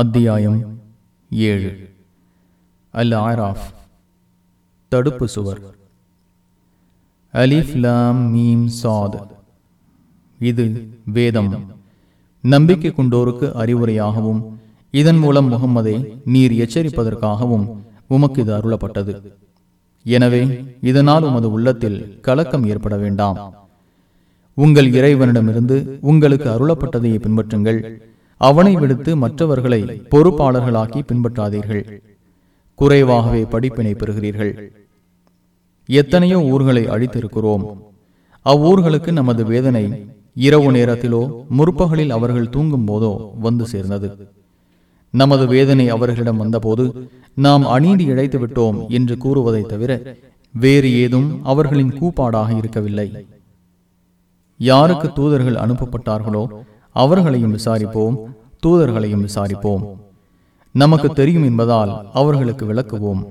அத்தியாயம் ஏழு. அல் ஆராஃப் தடுப்பு சுவர். அலிஃப் லாம் மீம் சாத். இது வேதம். நம்பிக்கை கொண்டோருக்கு அறிவுரையாகவும் இதன் மூலம் முகம்மதை நீர் எச்சரிப்பதற்காகவும் உமக்கு இது அருளப்பட்டது. எனவே இதனால் உமது உள்ளத்தில் கலக்கம் ஏற்பட வேண்டாம். உங்கள் இறைவனிடமிருந்து உங்களுக்கு அருளப்பட்டதை பின்பற்றுங்கள். அவனை விடுத்து மற்றவர்களை பொறுப்பாளர்களாக்கி பின்பற்றாதீர்கள். குறைவாகவே படிப்பினை பெறுகிறீர்கள். எத்தனையோ ஊர்களை அழித்திருக்கிறோம். அவ்வூர்களுக்கு நமது வேதனை இரவு நேரத்திலோ முற்பகலில் அவர்கள் தூங்கும் போதோ வந்து சேர்ந்தது. நமது வேதனை அவர்களிடம் வந்தபோது நாம் அநீதி இழைத்து விட்டோம் என்று கூறுவதை தவிர வேறு ஏதும் அவர்களின் கூப்பாடாக இருக்கவில்லை. யாருக்கு தூதர்கள் அனுப்பப்பட்டார்களோ அவர்களையும் விசாரிப்போம் தூதர்களையும் விசாரிப்போம். நமக்கு தெரியும் என்பதால் அவர்களுக்கு விளக்குவோம்.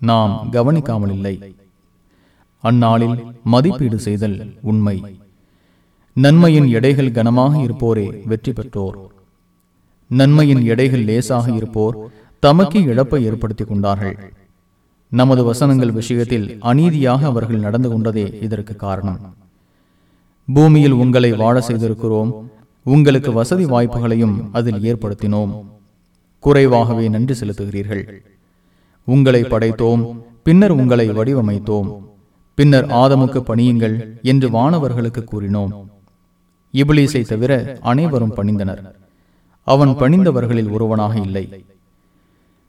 நாம் கவனிக்காமல் இல்லை. அந்நாளில் மதிப்பீடு செய்தல் உண்மை. நன்மையின் எடைகள் கனமாக இருப்போரே வெற்றி பெற்றோர். நன்மையின் எடைகள் லேசாக இருப்போர் தமக்கு இழப்பை ஏற்படுத்திக் கொண்டார்கள். நமது வசனங்கள் விஷயத்தில் அநீதியாக அவர்கள் நடந்து கொண்டதே இதற்கு காரணம். பூமியில் உங்களை வாழ செய்திருக்கிறோம் உங்களுக்கு வசதி வாய்ப்புகளையும் அதில் ஏற்படுத்தினோம். குறைவாகவே நன்றி செலுத்துகிறீர்கள். உங்களை படைத்தோம் பின்னர் உங்களை வடிவமைத்தோம். பின்னர் ஆதமுக்கு பணியுங்கள் என்று வானவர்களுக்கு கூறினோம். இபிலிசை தவிர அனைவரும் பணிந்தனர். அவன் பணிந்தவர்களில் ஒருவனாக இல்லை.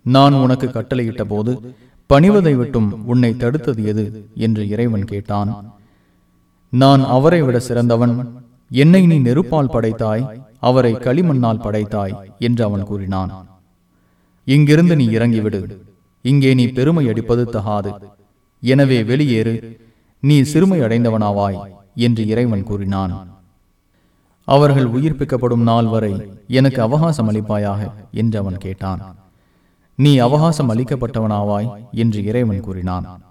நான் உனக்கு கட்டளையிட்ட போது பணிவதை விட்டும் உன்னை தடுத்தது எது? என்று இறைவன் கேட்டான். நான் அவரை விட சிறந்தவன் என்னை நீ நெருப்பால் படைத்தாய் அவரை களிமண்ணால் படைத்தாய் என்று அவன் கூறினான். இங்கிருந்து நீ இறங்கிவிடு. இங்கே நீ பெருமை அடிப்பது தகாது. எனவே வெளியேறு. நீ சிறுமை அடைந்தவனாவாய் என்று இறைவன் கூறினான். அவர்கள் உயிர்ப்பிக்கப்படும் நாள் வரை எனக்கு அவகாசம் அளிப்பாயாக என்று அவன் கேட்டான். நீ அவகாசம் அளிக்கப்பட்டவனாவாய் என்று இறைவன் கூறினான்.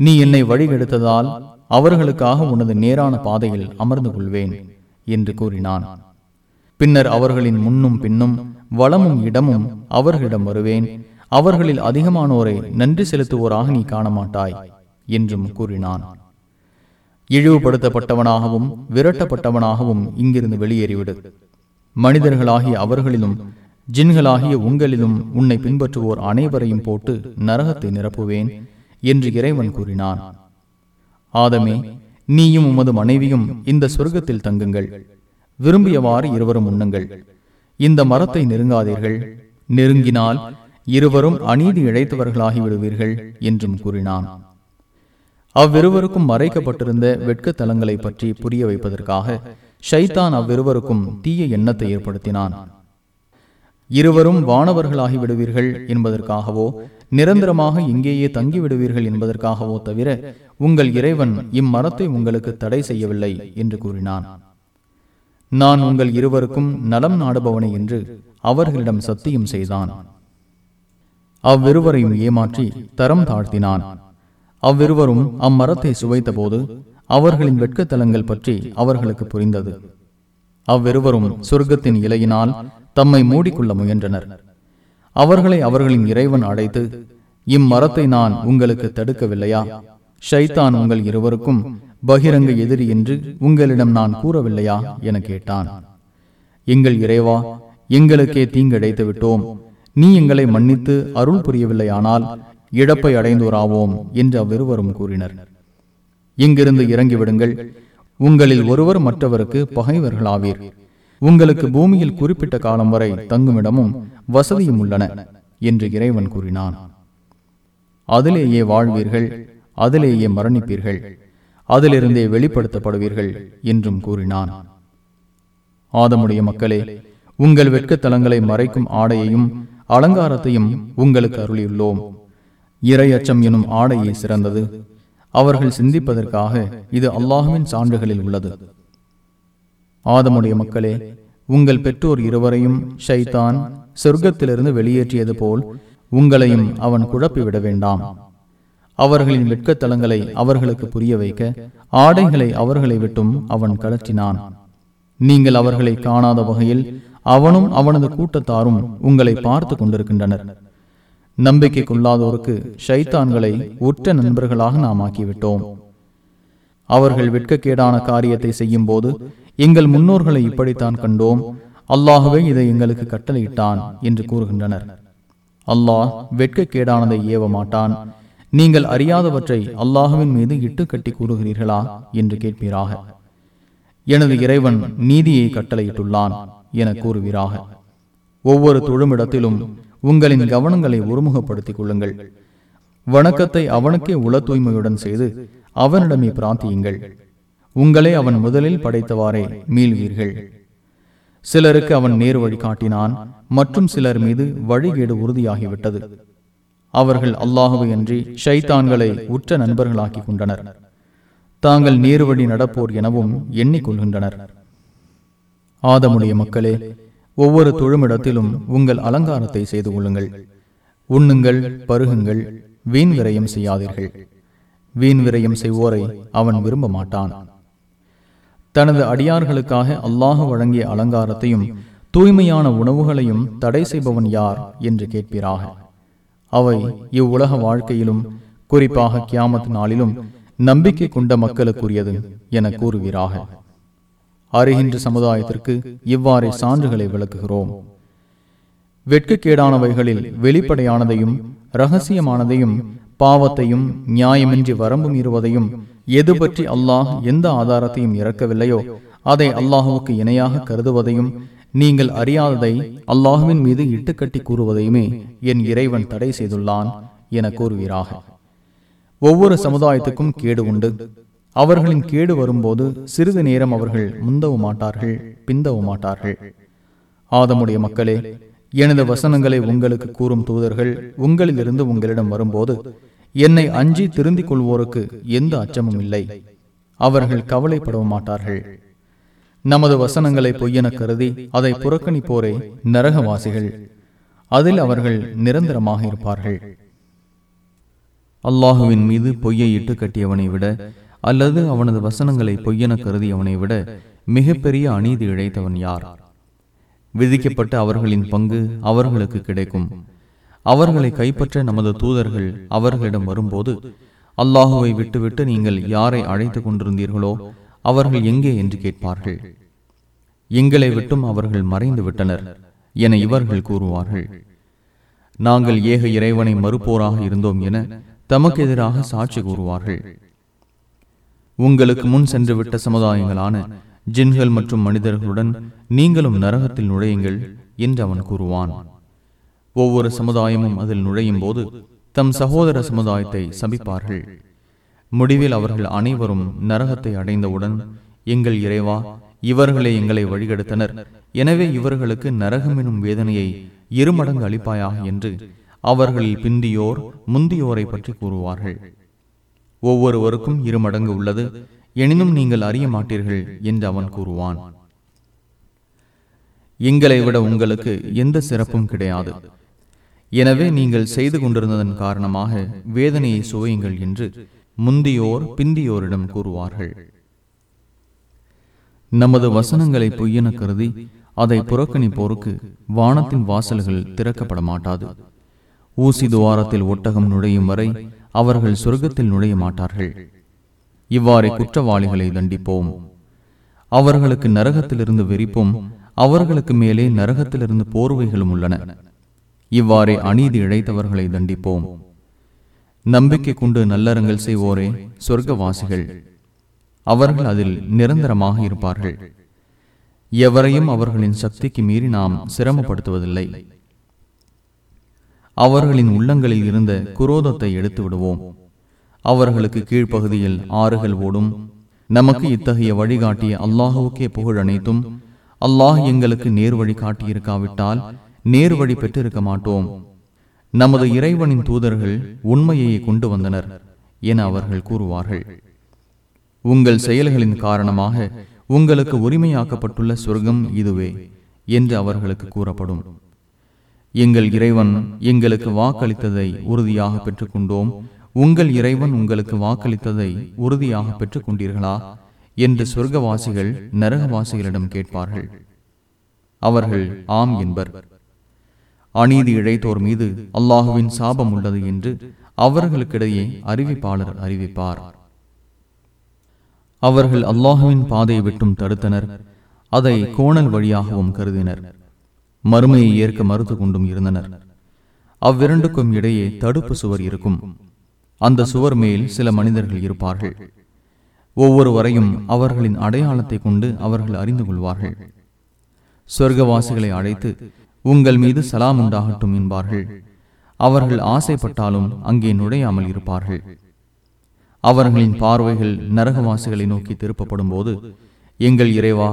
நீ என்னை வழிகெடுத்ததால் அவர்களுக்காக உனது நேரான பாதையில் அமர்ந்து கொள்வேன் என்று கூறினான். பின்னர் அவர்களின் முன்னும் பின்னும் வளமும் இடமும் அவர்களிடம் வருவேன். அவர்களில் அதிகமானோரை நன்றி செலுத்துவோராக நீ காணமாட்டாய் என்றும் கூறினான். இழிவுபடுத்தப்பட்டவனாகவும் விரட்டப்பட்டவனாகவும் இங்கிருந்து வெளியேறிவிடு. மனிதர்களாகிய அவர்களிலும் ஜின்களாகிய உங்களிலும் உன்னை பின்பற்றுவோர் அனைவரையும் போட்டு நரகத்தை நிரப்புவேன். என்று இறைவன் கூறினான். ஆதமே நீயும் உமது மனைவியும் இந்த சொர்க்கத்தில் தங்குங்கள். விரும்பியவாறு இருவரும் உண்ணுங்கள். இந்த மரத்தை நெருங்காதீர்கள். நெருங்கினால் இருவரும் அநீதி இழைத்தவர்களாகி விடுவீர்கள் என்றும் கூறினான். அவ்விருவருக்கும் மறைக்கப்பட்டிருந்த வெட்கத்தலங்களை பற்றி புரிய வைப்பதற்காக ஷைத்தான் அவ்விருவருக்கும் தீய எண்ணத்தை ஏற்படுத்தினான். இருவரும் வானவர்களாகி விடுவீர்கள் என்பதற்காகவோ நிரந்தரமாக இங்கேயே தங்கிவிடுவீர்கள் என்பதற்காகவோ தவிர உங்கள் இறைவன் இம்மரத்தை உங்களுக்கு தடை செய்யவில்லை என்று கூறினான். நான் உங்கள் இருவருக்கும் நலம் நாடுபவனை என்று அவர்களிடம் சத்தியம் செய்தான். அவ்விருவரையும் ஏமாற்றி தரம் தாழ்த்தினான். அவ்விருவரும் அம்மரத்தை சுவைத்தபோது அவர்களின் வெட்கத்தலங்கள் பற்றி அவர்களுக்கு புரிந்தது. அவ்விருவரும் சொர்க்கத்தின் இலையினால் தம்மை மூடிக்கொள்ள முயன்றனர். அவர்களை அவர்களின் இறைவன் அழைத்து இம்மரத்தை நான் உங்களுக்கு தடுக்கவில்லையா? ஷைத்தான் உங்கள் இருவருக்கும் பகிரங்க எதிரி என்று உங்களிடம் நான் கூறவில்லையா? என கேட்டான். எங்கள் இறைவா எங்களுக்கே தீங்கிழைத்து விட்டோம். நீ எங்களை மன்னித்து அருள் புரியவில்லையானால் இழப்பை அடைந்தோராவோம் என்று அவ்விருவரும் கூறினர். இங்கிருந்து இறங்கிவிடுங்கள். உங்களில் ஒருவர் மற்றவருக்கு பகைவர்களாவீர். உங்களுக்கு பூமியில் குறிப்பிட்ட காலம் வரை தங்குமிடமும் வசதியும் உள்ளன என்று இறைவன் கூறினான். அதிலேயே வாழ்வீர்கள் அதிலேயே மரணிப்பீர்கள் அதிலிருந்தே வெளிப்படுத்தப்படுவீர்கள் என்றும் கூறினான். ஆதமுடைய மக்களே உங்கள் வெட்கத்தலங்களை மறைக்கும் ஆடையையும் அலங்காரத்தையும் உங்களுக்கு அருளியுள்ளோம். இறை அச்சம் எனும் ஆடையே சிறந்தது. அவர்கள் சிந்திப்பதற்காக இது அல்லாஹுவின் சான்றுகளில் உள்ளது. ஆதமுடைய மக்களே உங்கள் பெற்றோர் இருவரையும் ஷைத்தான் சொர்க்கத்திலிருந்து வெளியேற்றியது போல் உங்களையும் அவன் குழப்பிவிட வேண்டாம். அவர்களின் வெட்கத்தலங்களை அவர்களுக்கு புரிய வைக்க ஆடைகளை அவர்களை விட்டும் அவன் கலற்றினான். நீங்கள் அவர்களை காணாத வகையில் அவனும் அவனது கூட்டத்தாரும் உங்களை பார்த்து கொண்டிருக்கின்றனர். நம்பிக்கை கொள்ளாதோருக்கு ஷைத்தான்களை உற்ற நண்பர்களாக நாம் ஆக்கிவிட்டோம் அவர்கள் வெட்கக்கேடான காரியத்தை செய்யும் போது எங்கள் முன்னோர்களை இப்படித்தான் கண்டோம். அல்லாகவே இதை எங்களுக்கு கட்டளையிட்டான் என்று கூறுகின்றனர். அல்லாஹ் வெட்கக்கேடானதை ஏவ மாட்டான் நீங்கள் அறியாதவற்றை அல்லாஹுவின் மீது இட்டு கட்டி கூறுகிறீர்களா என்று கேட்பீராக. எனது இறைவன் நீதியை கட்டளையிட்டுள்ளான் என கூறுவீராக. ஒவ்வொரு தொழுமிடத்திலும் உங்களின் கவனங்களை ஒருமுகப்படுத்திக் கொள்ளுங்கள். வணக்கத்தை அவனுக்கே உள தூய்மையுடன் செய்து அவனிடமே பிரார்த்தியுங்கள். உங்களை அவன் முதலில் படைத்தவாறே மீள்வீர்கள். சிலருக்கு அவன் நேரு வழி காட்டினான் மற்றும் சிலர் மீது வழிகேடு உறுதியாகிவிட்டது. அவர்கள் அல்லாஹுவையன்றி ஷைத்தான்களை உற்ற நண்பர்களாக்கிக் கொண்டனர். தாங்கள் நேர் வழி நடப்போர் எனவும் எண்ணிக்கொள்கின்றனர். ஆதமுடைய மக்களே ஒவ்வொரு தொழுமிடத்திலும் உங்கள் அலங்காரத்தை செய்து கொள்ளுங்கள். உண்ணுங்கள் பருகுங்கள் வீண் விரயம் செய்யாதீர்கள். வீண் விரயம் செய்வோரை அவன் விரும்ப மாட்டான் தனது அடியார்களுக்காக அல்லாஹு வழங்கிய அலங்காரத்தையும் தூய்மையான உணவுகளையும் தடை செய்பவன் யார் என்று கேட்பீராக. அவை இவ்வுலக வாழ்க்கையிலும் குறிப்பாக கியாமத் நாளிலும் நம்பிக்கை கொண்ட மக்களுக்குரியது என கூறுவீராக. அறிகின்ற சமுதாயத்திற்கு இவ்வாறே சான்றுகளை விளக்குகிறோம். வெட்கக்கேடானவைகளில் வெளிப்படையானதையும் ரகசியமானதையும் பாவத்தையும் நியாயமின்றி வரம்பும் இருவதையும் எது பற்றி அல்லாஹ் எந்த ஆதாரத்தையும் இறக்கவில்லையோ அதை அல்லாஹுவுக்கு இணையாக கருதுவதையும் நீங்கள் அறியாததை அல்லாஹுவின் மீது இட்டுக்கட்டி கூறுவதையுமே என் இறைவன் தடை செய்துள்ளான் என கூறுவீராக. ஒவ்வொரு சமுதாயத்துக்கும் கேடு உண்டு. அவர்களின் கேடு வரும்போது சிறிது நேரம் அவர்கள் முந்தவ மாட்டார்கள் பிந்தவும் மாட்டார்கள். ஆதமுடைய மக்களே எனது வசனங்களை உங்களுக்கு கூறும் தூதர்கள் உங்களிலிருந்து உங்களிடம் வரும்போது என்னை அஞ்சி திருந்திக் கொள்வோருக்கு எந்த அச்சமும் இல்லை. அவர்கள் கவலைப்பட மாட்டார்கள். நமது வசனங்களை பொய்யென கருதி அதை புறக்கணிப்போரே நரகவாசிகள். அதில் அவர்கள் நிரந்தரமாக இருப்பார்கள். அல்லாஹுவின் மீது பொய்யை இட்டு கட்டியவனை விட அல்லது அவனது வசனங்களை பொய்யென கருதியவனை விட மிகப்பெரிய அநீதி இழைத்தவன் யார்? விதிக்கப்பட்ட அவர்களின் பங்கு அவர்களுக்கு கிடைக்கும். அவர்களை கைப்பற்ற நமது தூதர்கள் அவர்களிடம் வரும்போது அல்லாஹுவை விட்டுவிட்டு நீங்கள் யாரை அழைத்துக் கொண்டிருந்தீர்களோ அவர்கள் எங்கே? என்று கேட்பார்கள். எங்களை விட்டும் அவர்கள் மறைந்து விட்டனர் என இவர்கள் கூறுவார்கள். நாங்கள் ஏக இறைவனை மறுப்போராக இருந்தோம் என தமக்கு எதிராக சாட்சி கூறுவார்கள். உங்களுக்கு முன் சென்று விட்ட சமுதாயங்களான ஜின்கள் மற்றும் மனிதர்களுடன் நீங்களும் நரகத்தில் நுழையுங்கள் என்று அவன் கூறுவான். ஒவ்வொரு சமுதாயமும் அதில் நுழையும் போது தம் சகோதர சமுதாயத்தை சபிப்பார்கள். முடிவில் அவர்கள் அனைவரும் நரகத்தை அடைந்தவுடன் எங்கள் இறைவா இவர்களே எங்களை வழிகெடுத்தனர். எனவே இவர்களுக்கு நரகம் எனும் வேதனையை இருமடங்கு அளிப்பாயாக என்று அவர்களில் பிந்தியோர் முந்தியோரை பற்றி கூறுவார்கள். ஒவ்வொருவருக்கும் இரு மடங்கு உள்ளது எனினும் நீங்கள் அறிய மாட்டீர்கள் என்று அவன் கூறுவான். எங்களை விட உங்களுக்கு எந்த சிறப்பும் கிடையாது. எனவே நீங்கள் செய்து கொண்டிருந்ததன் காரணமாக வேதனையை சுவையுங்கள் என்று முந்தியோர் பிந்தியோரிடம் கூறுவார்கள். நமது வசனங்களை பொய்யென கருதி அதை புறக்கணிப்போருக்கு வானத்தின் வாசல்கள் திறக்கப்பட மாட்டாது ஊசி துவாரத்தில் ஒட்டகம் நுழையும் வரை அவர்கள் சொர்க்கத்தில் நுழைய மாட்டார்கள். இவ்வாறு குற்றவாளிகளை தண்டிப்போம். அவர்களுக்கு நரகத்திலிருந்து வெறிப்போம். அவர்களுக்கு மேலே நரகத்திலிருந்து போர்வைகளும் உள்ளன. இவ்வாறே அநீதி இழைத்தவர்களை தண்டிப்போம். நம்பிக்கை கொண்டு நல்லறங்கள் செய்வோரே சொர்க்கவாசிகள். அவர்கள் அதில் நிரந்தரமாக இருப்பார்கள். எவரையும் அவர்களின் சக்திக்கு மீறி நாம் சிரமப்படுத்துவதில்லை. அவர்களின் உள்ளங்களில் இருந்த குரோதத்தை எடுத்து விடுவோம். அவர்களுக்கு கீழ்ப்பகுதியில் ஆறுகள் ஓடும். நமக்கு இத்தகைய வழிகாட்டிய அல்லாஹுவுக்கே புகழ் அனைத்தும். அல்லாஹ் எங்களுக்கு நேர் வழி காட்டியிருக்காவிட்டால் நேர் வழி பெற்றிருக்க மாட்டோம். நமது இறைவனின் தூதர்கள் உண்மையை கொண்டு வந்தனர் என அவர்கள் கூறுவார்கள். உங்கள் செயல்களின் காரணமாக உங்களுக்கு உரிமையாக்கப்பட்டுள்ள சொர்க்கம் இதுவே என்று அவர்களுக்கு கூறப்படும். எங்கள் இறைவன் எங்களுக்கு வாக்களித்ததை உறுதியாக பெற்றுக்கொண்டோம். உங்கள் இறைவன் உங்களுக்கு வாக்களித்ததை உறுதியாக பெற்றுக் கொண்டீர்களா என்று சொர்க்கவாசிகள் நரகவாசிகளிடம் கேட்பார்கள். அவர்கள் ஆம் என்பர். அநீதி இழைத்தோர் மீது அல்லாஹுவின் சாபம் உள்ளது என்று அவர்களுக்கிடையே அறிவிப்பாளர் அறிவிப்பார். அவர்கள் அல்லாஹுவின் பாதையை விட்டும் தடுத்தனர். அதை கோணல் வழியாகவும் கருதினர். மறுமையை ஏற்க மறுத்து கொண்டும் இருந்தனர். அவ்விரண்டுக்கும் இடையே தடுப்பு சுவர் இருக்கும். அந்த சுவர் மேல் சில மனிதர்கள் இருப்பார்கள். ஒவ்வொருவரையும் அவர்களின் அடையாளத்தை கொண்டு அவர்கள் அறிந்து கொள்வார்கள். சொர்க்கவாசிகளை அழைத்து உங்கள் மீது சலாம் உண்டாகட்டும் என்பார்கள். அவர்கள் ஆசைப்பட்டாலும் அங்கே நுழையாமல் இருப்பார்கள். அவர்களின் பார்வைகள் நரகவாசிகளை நோக்கி திருப்பப்படும் போது எங்கள் இறைவா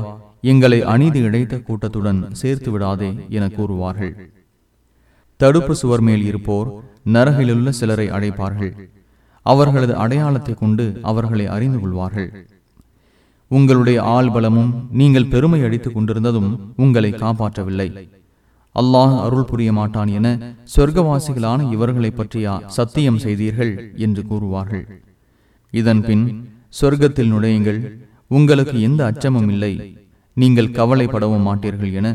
எங்களை அநீதி இழைத்த கூட்டத்துடன் சேர்த்து விடாதே என கூறுவார்கள். தடுப்பு சுவர் மேல் இருப்போர் நரகிலுள்ள சிலரை அழைப்பார்கள் அவர்களது அடையாளத்தை கொண்டு அவர்களை அறிந்து கொள்வார்கள். உங்களுடைய ஆள் பலமும் நீங்கள் பெருமை அடித்துக் கொண்டிருந்ததும் உங்களை காப்பாற்றவில்லை. அல்லாஹ் அருள் புரிய மாட்டான் என சொர்க்கவாசிகளான இவர்களை பற்றியா சத்தியம் செய்தீர்கள் என்று கூறுவார்கள். இதன் பின் சொர்க்கத்தில் நுழையுங்கள். உங்களுக்கு எந்த அச்சமும் இல்லை. நீங்கள் கவலைப்படவும் மாட்டீர்கள் என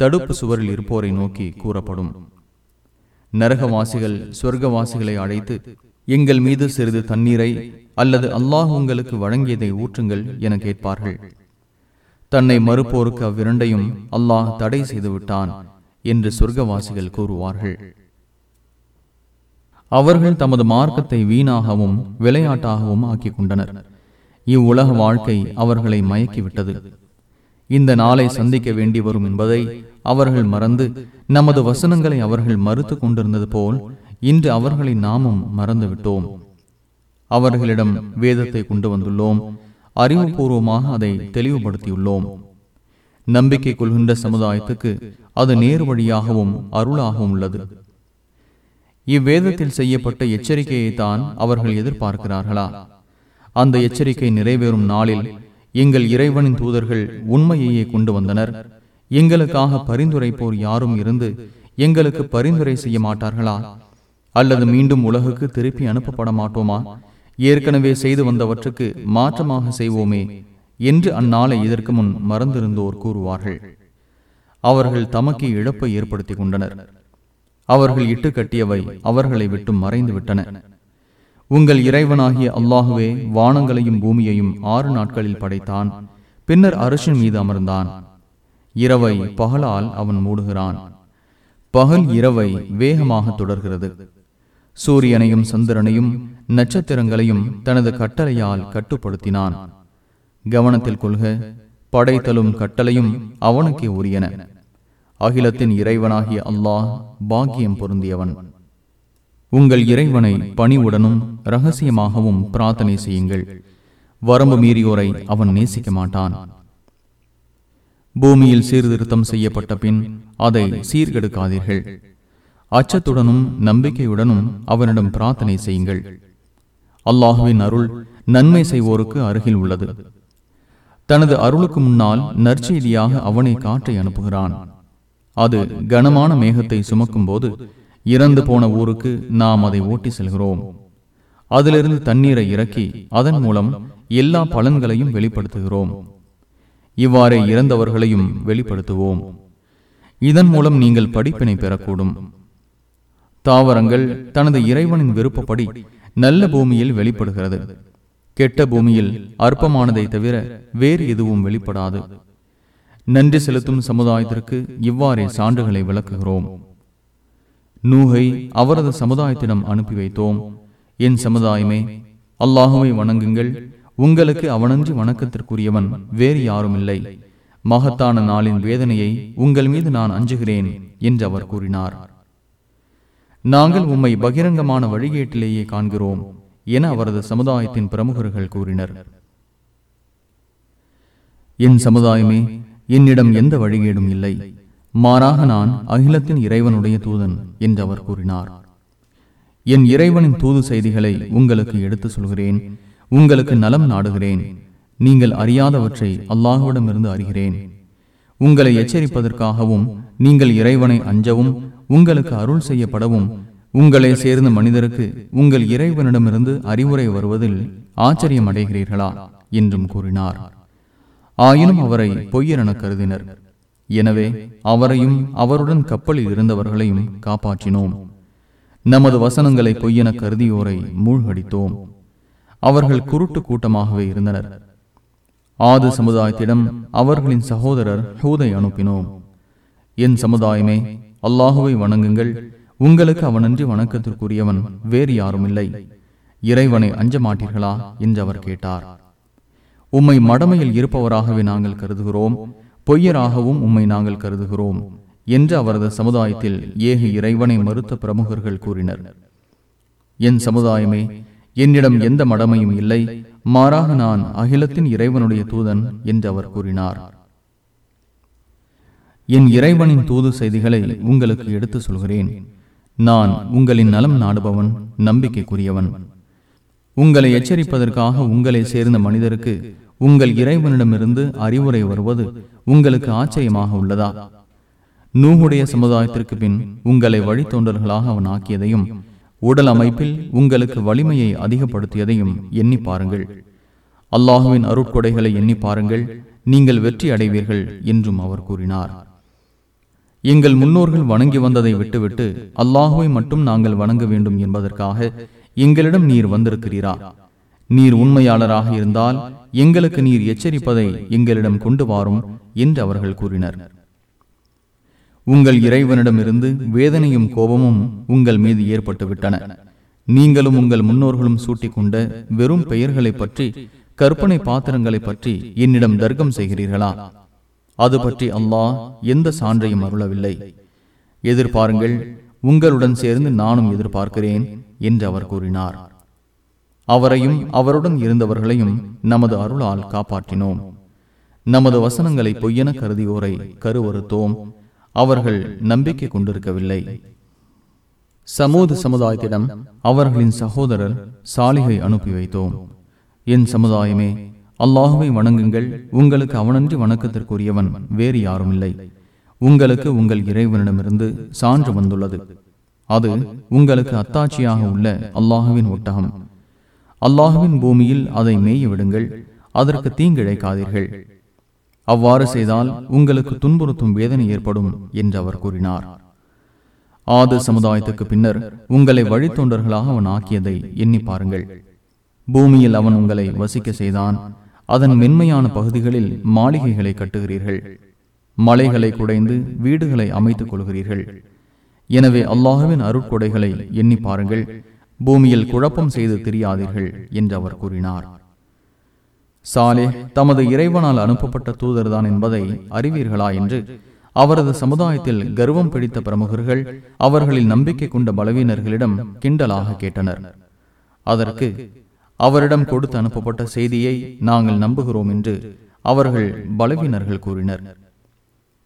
தடுப்பு சுவரில் இருப்போரை நோக்கி கூறப்படும். நரகவாசிகள் சொர்க்கவாசிகளை அழைத்து எங்கள் மீது சிறிது தண்ணீரை அல்லது அல்லாஹ் உங்களுக்கு வழங்கியதை ஊற்றுங்கள் என கேட்பார்கள். தன்னை மறுப்போருக்கு அவ்விரண்டையும் அல்லாஹ் தடை செய்துவிட்டான். என்று சொர்க்கவாசிகள் கூறுவார்கள். அவர்கள் தமது மார்க்கத்தை வீணாகவும் விளையாட்டாகவும் ஆக்கிக் கொண்டனர் இவ்வுலக வாழ்க்கை அவர்களை மயக்கிவிட்டது. இந்த நாளை சந்திக்க வேண்டி வரும் என்பதை அவர்கள் மறந்து நமது வசனங்களை அவர்கள் மறுத்து கொண்டிருந்தது போல் இன்று அவர்களை நாமும் மறந்துவிட்டோம். அவர்களிடம் வேதத்தை கொண்டு வந்துள்ளோம். அறிவுபூர்வமாக அதை தெளிவுபடுத்தியுள்ளோம். நம்பிக்கை கொள்கின்ற சமுதாயத்துக்கு அது நேர் வழியாகவும் அருளாகவும் உள்ளது. இவ்வேதத்தில் செய்யப்பட்ட எச்சரிக்கையை தான் அவர்கள் எதிர்பார்க்கிறார்களா? அந்த எச்சரிக்கை நிறைவேறும் நாளில் எங்கள் இறைவனின் தூதர்கள் உண்மையையே கொண்டு வந்தனர். எங்களுக்காக பரிந்துரைப்போர் யாரும் இருந்து எங்களுக்கு பரிந்துரை செய்ய மாட்டார்களா? அல்லது மீண்டும் உலகுக்கு திருப்பி அனுப்பப்பட மாட்டோமா? ஏற்கனவே செய்து வந்தவற்றுக்கு மாற்றமாக செய்வோமே. என்று அந்நாளை இதற்கு முன் மறந்திருந்தோர் கூறுவார்கள். அவர்கள் தமக்கு இழப்பை ஏற்படுத்திக் கொண்டனர். அவர்கள் இட்டு கட்டியவை அவர்களை விட்டு மறைந்து விட்டன. உங்கள் இறைவனாகிய அல்லாஹுவே வானங்களையும் பூமியையும் ஆறு நாட்களில் படைத்தான். பின்னர் அரசின் மீது அமர்ந்தான். இரவை பகலால் அவன் மூடுகிறான். பகல் இரவை வேகமாக தொடர்கிறது. சூரியனையும் சந்திரனையும் நட்சத்திரங்களையும் தனது கட்டளையால் கட்டுப்படுத்தினான். கவனத்தில் கொள்க. படைத்தலும் கட்டளையும் அவனுக்கே உரியன. அகிலத்தின் இறைவனாகிய அல்லாஹ் பாக்கியம் பொருந்தியவன். உங்கள் இறைவனை பணிவுடனும் ரகசியமாகவும் பிரார்த்தனை செய்யுங்கள். வரம்பு மீறியோரை அவன் நேசிக்க மாட்டான். பூமியில் சீர்திருத்தம் செய்யப்பட்ட பின் அதை சீர்கெடுக்காதீர்கள். அச்சத்துடனும் நம்பிக்கையுடனும் அவனிடம் பிரார்த்தனை செய்யுங்கள். அல்லாஹுவின் அருள் நன்மை செய்வோருக்கு அருகில் உள்ளது. தனது அருளுக்கு முன்னால் நற்செய்தியாக அவனை காற்றை அனுப்புகிறான். அது கனமான மேகத்தை சுமக்கும் போது இறந்து போன ஊருக்கு நாம் அதை ஓட்டி செல்கிறோம். அதிலிருந்து தண்ணீரை இறக்கி அதன் மூலம் எல்லா பலன்களையும் வெளிப்படுத்துகிறோம். இவ்வாறே இறந்தவர்களையும் வெளிப்படுத்துவோம். இதன் மூலம் நீங்கள் படிப்பினை பெறக்கூடும். தாவரங்கள் தனது இறைவனின் விருப்பப்படி நல்ல பூமியில் வெளிப்படுகிறது. கெட்ட பூமியில் அற்பமானதை தவிர வேறு எதுவும் வெளிப்படாது. நன்றி செலுத்தும் சமுதாயத்திற்கு இவ்வாறே சான்றுகளை விளக்குகிறோம். நூகை அவரது சமுதாயத்திடம் அனுப்பி வைத்தோம். என் சமுதாயமே அல்லாஹுவை வணங்குங்கள். உங்களுக்கு அவனன்றி வணக்கத்திற்குரியவன் வேறு யாரும் இல்லை மகத்தான நாளின் வேதனையை உங்கள் மீது நான் அஞ்சுகிறேன் என்று அவர் கூறினார். நாங்கள் உம்மை பகிரங்கமான வழிகேட்டிலேயே காண்கிறோம். என அவரது சமுதாயத்தின் பிரமுகர்கள் கூறினர். என் சமுதாயமே என்னிடம் எந்த வழிகேடும் இல்லை. மாறாக நான் அகிலத்தின் இறைவனுடைய தூதன் என்று அவர் கூறினார். என் இறைவனின் தூது செய்திகளை உங்களுக்கு எடுத்து சொல்கிறேன். உங்களுக்கு நலம் நாடுகிறேன். நீங்கள் அறியாதவற்றை அல்லாஹுவிடமிருந்து அறிகிறேன். உங்களை எச்சரிப்பதற்காகவும் நீங்கள் இறைவனை அஞ்சவும் உங்களுக்கு அருள் செய்யப்படவும் உங்களை சேர்ந்த மனிதருக்கு உங்கள் இறைவனிடமிருந்து அறிவுரை வருவதில் ஆச்சரியம் அடைகிறீர்களா என்றும் கூறினார். ஆயினும் அவரை பொய்யரென கருதினர். எனவே அவரையும் அவருடன் கப்பலில் இருந்தவர்களையும் காப்பாற்றினோம். நமது வசனங்களை பொய்யென கருதியோரை மூழ்கடித்தோம். அவர்கள் குருட்டு கூட்டமாகவே இருந்தனர். ஆது சமுதாயத்திடம் அவர்களின் சகோதரர் ஹூதை அனுப்பினோம். என் சமுதாயமே அல்லாஹுவை வணங்குங்கள் உங்களுக்கு அவனன்றி வணக்கத்திற்குரியவன் வேறு யாரும் இல்லை இறைவனை அஞ்ச மாட்டீர்களா என்று அவர் கேட்டார். உம்மை மடமையில் இருப்பவராகவே நாங்கள் கருதுகிறோம். பொய்யராகவும் உம்மை நாங்கள் கருதுகிறோம் என்று அவரது சமுதாயத்தில் ஏக இறைவனை மறுத்த பிரமுகர்கள் கூறினர். என் சமுதாயமே என்னிடம் எந்த மடமையும் இல்லை. மாறாக நான் அகிலத்தின் இறைவனுடைய தூதன் என்று அவர் கூறினார். என் இறைவனின் தூது செய்திகளை உங்களுக்கு எடுத்து சொல்கிறேன். நான் உங்களின் நலம் நாடுபவன் நம்பிக்கைக்குரியவன். உங்களை எச்சரிப்பதற்காக உங்களை சேர்ந்த மனிதருக்கு உங்கள் இறைவனிடமிருந்து அறிவுரை வருவது உங்களுக்கு ஆச்சரியமாக உள்ளதா? நூகுடைய சமுதாயத்திற்கு பின் உங்களை வழித்தோன்றல்களாக அவன் ஆக்கியதையும் உடல் அமைப்பில் உங்களுக்கு வலிமையை அதிகப்படுத்தியதையும் எண்ணி பாருங்கள். அல்லாஹுவின் அருட்கொடைகளை எண்ணி பாருங்கள் நீங்கள் வெற்றி அடைவீர்கள் என்றும் அவர் கூறினார். எங்கள் முன்னோர்கள் வணங்கி வந்ததை விட்டுவிட்டு அல்லாஹுவை மட்டும் நாங்கள் வணங்க வேண்டும் என்பதற்காக எங்களிடம் நீர் வந்திருக்கிறீரா? நீர் உண்மையாளராக இருந்தால் எங்களுக்கு நீர் எச்சரிப்பதை எங்களிடம் கொண்டு வாரும் என்று அவர்கள் கூறினர். உங்கள் இறைவனிடமிருந்து வேதனையும் கோபமும் உங்கள் மீது ஏற்பட்டுவிட்டன. நீங்களும் உங்கள் முன்னோர்களும் சூட்டிக்கொண்ட வெறும் பெயர்களை பற்றி கற்பனை பாத்திரங்களை பற்றி என்னிடம் தர்க்கம் செய்கிறீர்களா? அது பற்றி அல்லாஹ் எந்த சான்றையும் அருளவில்லை. எதிர்பாருங்கள் உங்களுடன் சேர்ந்து நானும் எதிர்பார்க்கிறேன் என்று அவர் கூறினார். அவரையும் அவருடன் இருந்தவர்களையும் நமது அருளால் காப்பாற்றினோம். நமது வசனங்களை பொய்யென கருதியோரை கருவறுத்தோம். அவர்கள் நம்பிக்கை கொண்டிருக்கவில்லை. சமூக சமுதாயத்திடம் அவர்களின் சகோதரர் சாலிகை அனுப்பி வைத்தோம். என் சமுதாயமே அல்லாஹுவை வணங்குங்கள். உங்களுக்கு அவனன்றி வணக்கத்திற்குரியவன் வேறு யாரும் இல்லை. உங்களுக்கு உங்கள் இறைவனிடமிருந்து சான்று வந்துள்ளது. அது உங்களுக்கு அத்தாட்சியாக உள்ள அல்லாஹுவின் ஒட்டகம். அல்லாஹுவின் பூமியில் அதை மேய விடுங்கள். அதற்கு தீங்கிழைக்காதீர்கள். அவ்வாறு செய்தால் உங்களுக்கு துன்புறுத்தும் வேதனை ஏற்படும் என்று அவர் கூறினார். ஆது சமுதாயத்துக்கு பின்னர் உங்களை வழித்தொண்டர்களாக அவன் ஆக்கியதை எண்ணி பாருங்கள். பூமியில் அவன் உங்களை வசிக்க செய்தான். அதன் மென்மையான பகுதிகளில் மாளிகைகளை கட்டுகிறீர்கள். மலைகளை குடைந்து வீடுகளை அமைத்துக் கொள்கிறீர்கள். எனவே அல்லாஹுவின் அருட்கொடைகளை எண்ணி பாருங்கள். பூமியில் குழப்பம் செய்து தெரியாதீர்கள் என்று அவர் கூறினார். சாலே தமது இறைவனால் அனுப்பப்பட்ட தூதர்தான் என்பதை அறிவீர்களா என்று அவரது சமுதாயத்தில் கர்வம் பிடித்த பிரமுகர்கள் அவர்களில் நம்பிக்கை கொண்ட பலவீனர்களிடம் கிண்டலாக கேட்டனர். அதற்கு அவரிடம் கொடுத்து அனுப்பப்பட்ட செய்தியை நாங்கள் நம்புகிறோம் என்று அவர்கள் பலவீனர்கள் கூறினர்.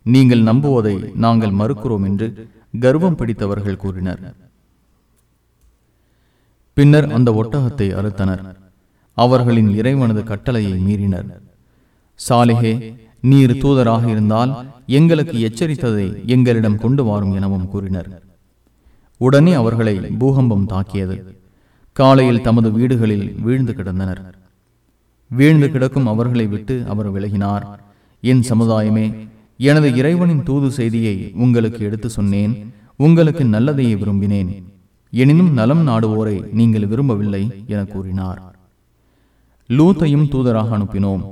நீங்கள் நம்புவதை நாங்கள் மறுக்கிறோம் என்று கர்வம் பிடித்தவர்கள் கூறினர். பின்னர் அந்த ஒட்டகத்தை அறுத்தனர். அவர்களின் இறைவனது கட்டளையை மீறினர். சாலிகே நீர் தூதராக இருந்தால் எங்களுக்கு எச்சரித்ததை எங்களிடம் கொண்டு வாரும் எனவும் கூறினர். உடனே அவர்களை பூகம்பம் தாக்கியது. காலையில் தமது வீடுகளில் வீழ்ந்து கிடந்தனர். வீழ்ந்து கிடக்கும் அவர்களை விட்டு அவர் விலகினார். என் சமுதாயமே எனது இறைவனின் தூது செய்தியை உங்களுக்கு எடுத்து சொன்னேன். உங்களுக்கு நல்லதையே விரும்பினேன். எனினும் நலம் நாடுவோரை நீங்கள் விரும்பவில்லை என கூறினார். லூத்தையும் தூதராக அனுப்பினோம்.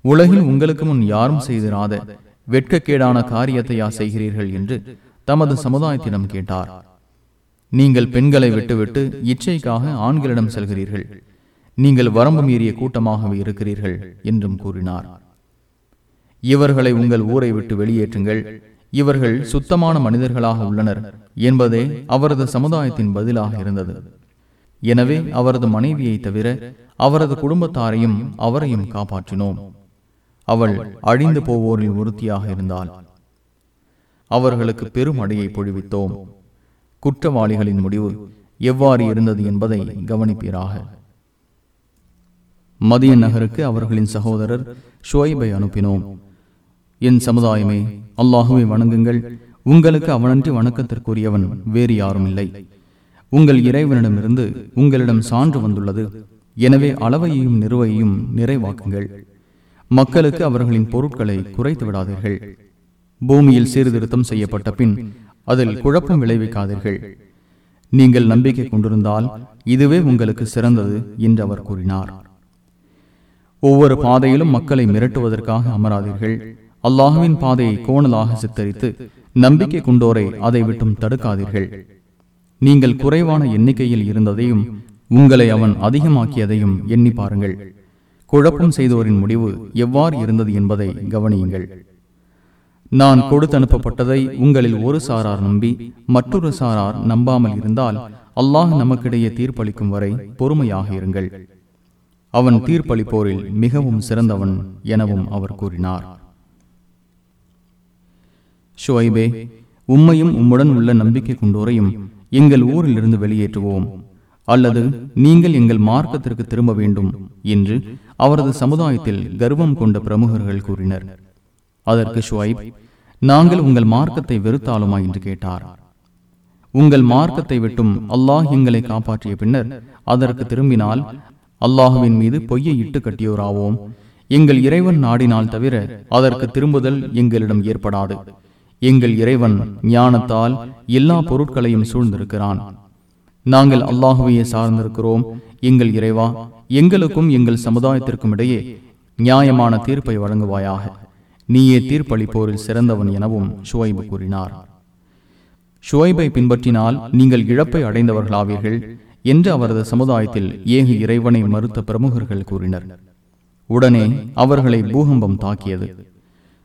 உலகில் உங்களுக்கு முன் யாரும் செய்திராத வெட்கக்கேடான காரியத்தையா செய்கிறீர்கள் என்று தமது சமுதாயத்திடம் கேட்டார். நீங்கள் பெண்களை விட்டுவிட்டு இச்சைக்காக ஆண்களிடம் செல்கிறீர்கள். நீங்கள் வரம்பு மீறிய கூட்டமாகவே இருக்கிறீர்கள் என்றும் கூறினார். இவர்களை உங்கள் ஊரை விட்டு வெளியேற்றுங்கள். இவர்கள் சுத்தமான மனிதர்களாக உள்ளனர் என்பதே அவரது சமுதாயத்தின் பதிலாக இருந்தது. எனவே அவரது மனைவியை தவிர அவரது குடும்பத்தாரையும் அவரையும் காப்பாற்றினோம். அவள் அழிந்து போவோரில் ஒருத்தியாக இருந்தாள். அவர்களுக்கு பெரும் அடையை பொழிவித்தோம். குற்றவாளிகளின் முடிவு எவ்வாறு இருந்தது என்பதை கவனிப்பீராக. மதிய நகருக்கு அவர்களின் சகோதரர் ஷுவைபை அனுப்பினோம். என் சமுதாயமே அல்லாஹுவை வணங்குங்கள். உங்களுக்கு அவனன்றி வணக்கத்திற்குரியவன் வேறு யாரும் இல்லை உங்கள் இறைவனிடமிருந்து உங்களிடம் சான்று வந்துள்ளது. எனவே அளவையையும் நிறுவையையும் நிறைவாக்குங்கள். மக்களுக்கு அவர்களின் பொருட்களை குறைத்து விடாதீர்கள். பூமியில் சீர்திருத்தம் செய்யப்பட்ட பின் அதில் குழப்பம் விளைவிக்காதீர்கள். நீங்கள் நம்பிக்கை கொண்டிருந்தால் இதுவே உங்களுக்கு சிறந்தது என்று அவர் கூறினார். ஒவ்வொரு பாதையிலும் மக்களை மிரட்டுவதற்காக அமராதீர்கள். அல்லாஹுவின் பாதையை கோணலாக சித்தரித்து நம்பிக்கை கொண்டோரை அதை விட்டும் தடுக்காதீர்கள். நீங்கள் குறைவான எண்ணிக்கையில் இருந்ததையும் உங்களை அவன் அதிகமாக்கியதையும் எண்ணி பாருங்கள். குழப்பம் செய்தோரின் முடிவு எவ்வாறு இருந்தது என்பதை கவனியுங்கள். நான் கொடுத்தனுப்பப்பட்டதை உங்களில் ஒரு சாரார் நம்பி மற்றொரு சாரார் நம்பாமல் இருந்தால் அல்லாஹ் நமக்கிடையே தீர்ப்பளிக்கும் வரை பொறுமையாக இருங்கள். அவன் தீர்ப்பளிப்போரில் மிகவும் சிறந்தவன் எனவும் அவர் கூறினார். ஷுவைபே உம்மையும் உம்முடன் உள்ள நம்பிக்கை கொண்டோரையும் எங்கள் ஊரில் இருந்து வெளியேற்றுவோம். அல்லது நீங்கள் எங்கள் மார்க்கத்திற்கு திரும்ப வேண்டும் என்று அவரது சமுதாயத்தில் கர்வம் கொண்ட பிரமுகர்கள் கூறினர். அதற்கு ஷுவைப் நாங்கள் உங்கள் மார்க்கத்தை வெறுத்தாலுமா? என்று கேட்டார். உங்கள் மார்க்கத்தை விட்டும் அல்லாஹ் எங்களை காப்பாற்றிய பின்னர் அதற்கு திரும்பினால் அல்லாஹுவின் மீது பொய்யை இட்டு கட்டியோராவோம். எங்கள் இறைவன் நாடினால் தவிர அதற்கு திரும்புதல் எங்களிடம் ஏற்படாது. எங்கள் இறைவன் ஞானத்தால் எல்லா பொருட்களையும் சூழ்ந்திருக்கிறான். நாங்கள் அல்லாஹுவையே சார்ந்திருக்கிறோம். எங்கள் இறைவா எங்களுக்கும் எங்கள் சமுதாயத்திற்கும் இடையே நியாயமான தீர்ப்பை வழங்குவாயாக. நீயே தீர்ப்பளிப்போரில் சிறந்தவன் எனவும் ஷுவைபு கூறினார். ஷுவைபை பின்பற்றினால் நீங்கள் இழப்பை அடைந்தவர்களாவீர்கள் என்று அவரது சமுதாயத்தில் ஏகு இறைவனை மறுத்த பிரமுகர்கள் கூறினர். உடனே அவர்களை பூகம்பம் தாக்கியது.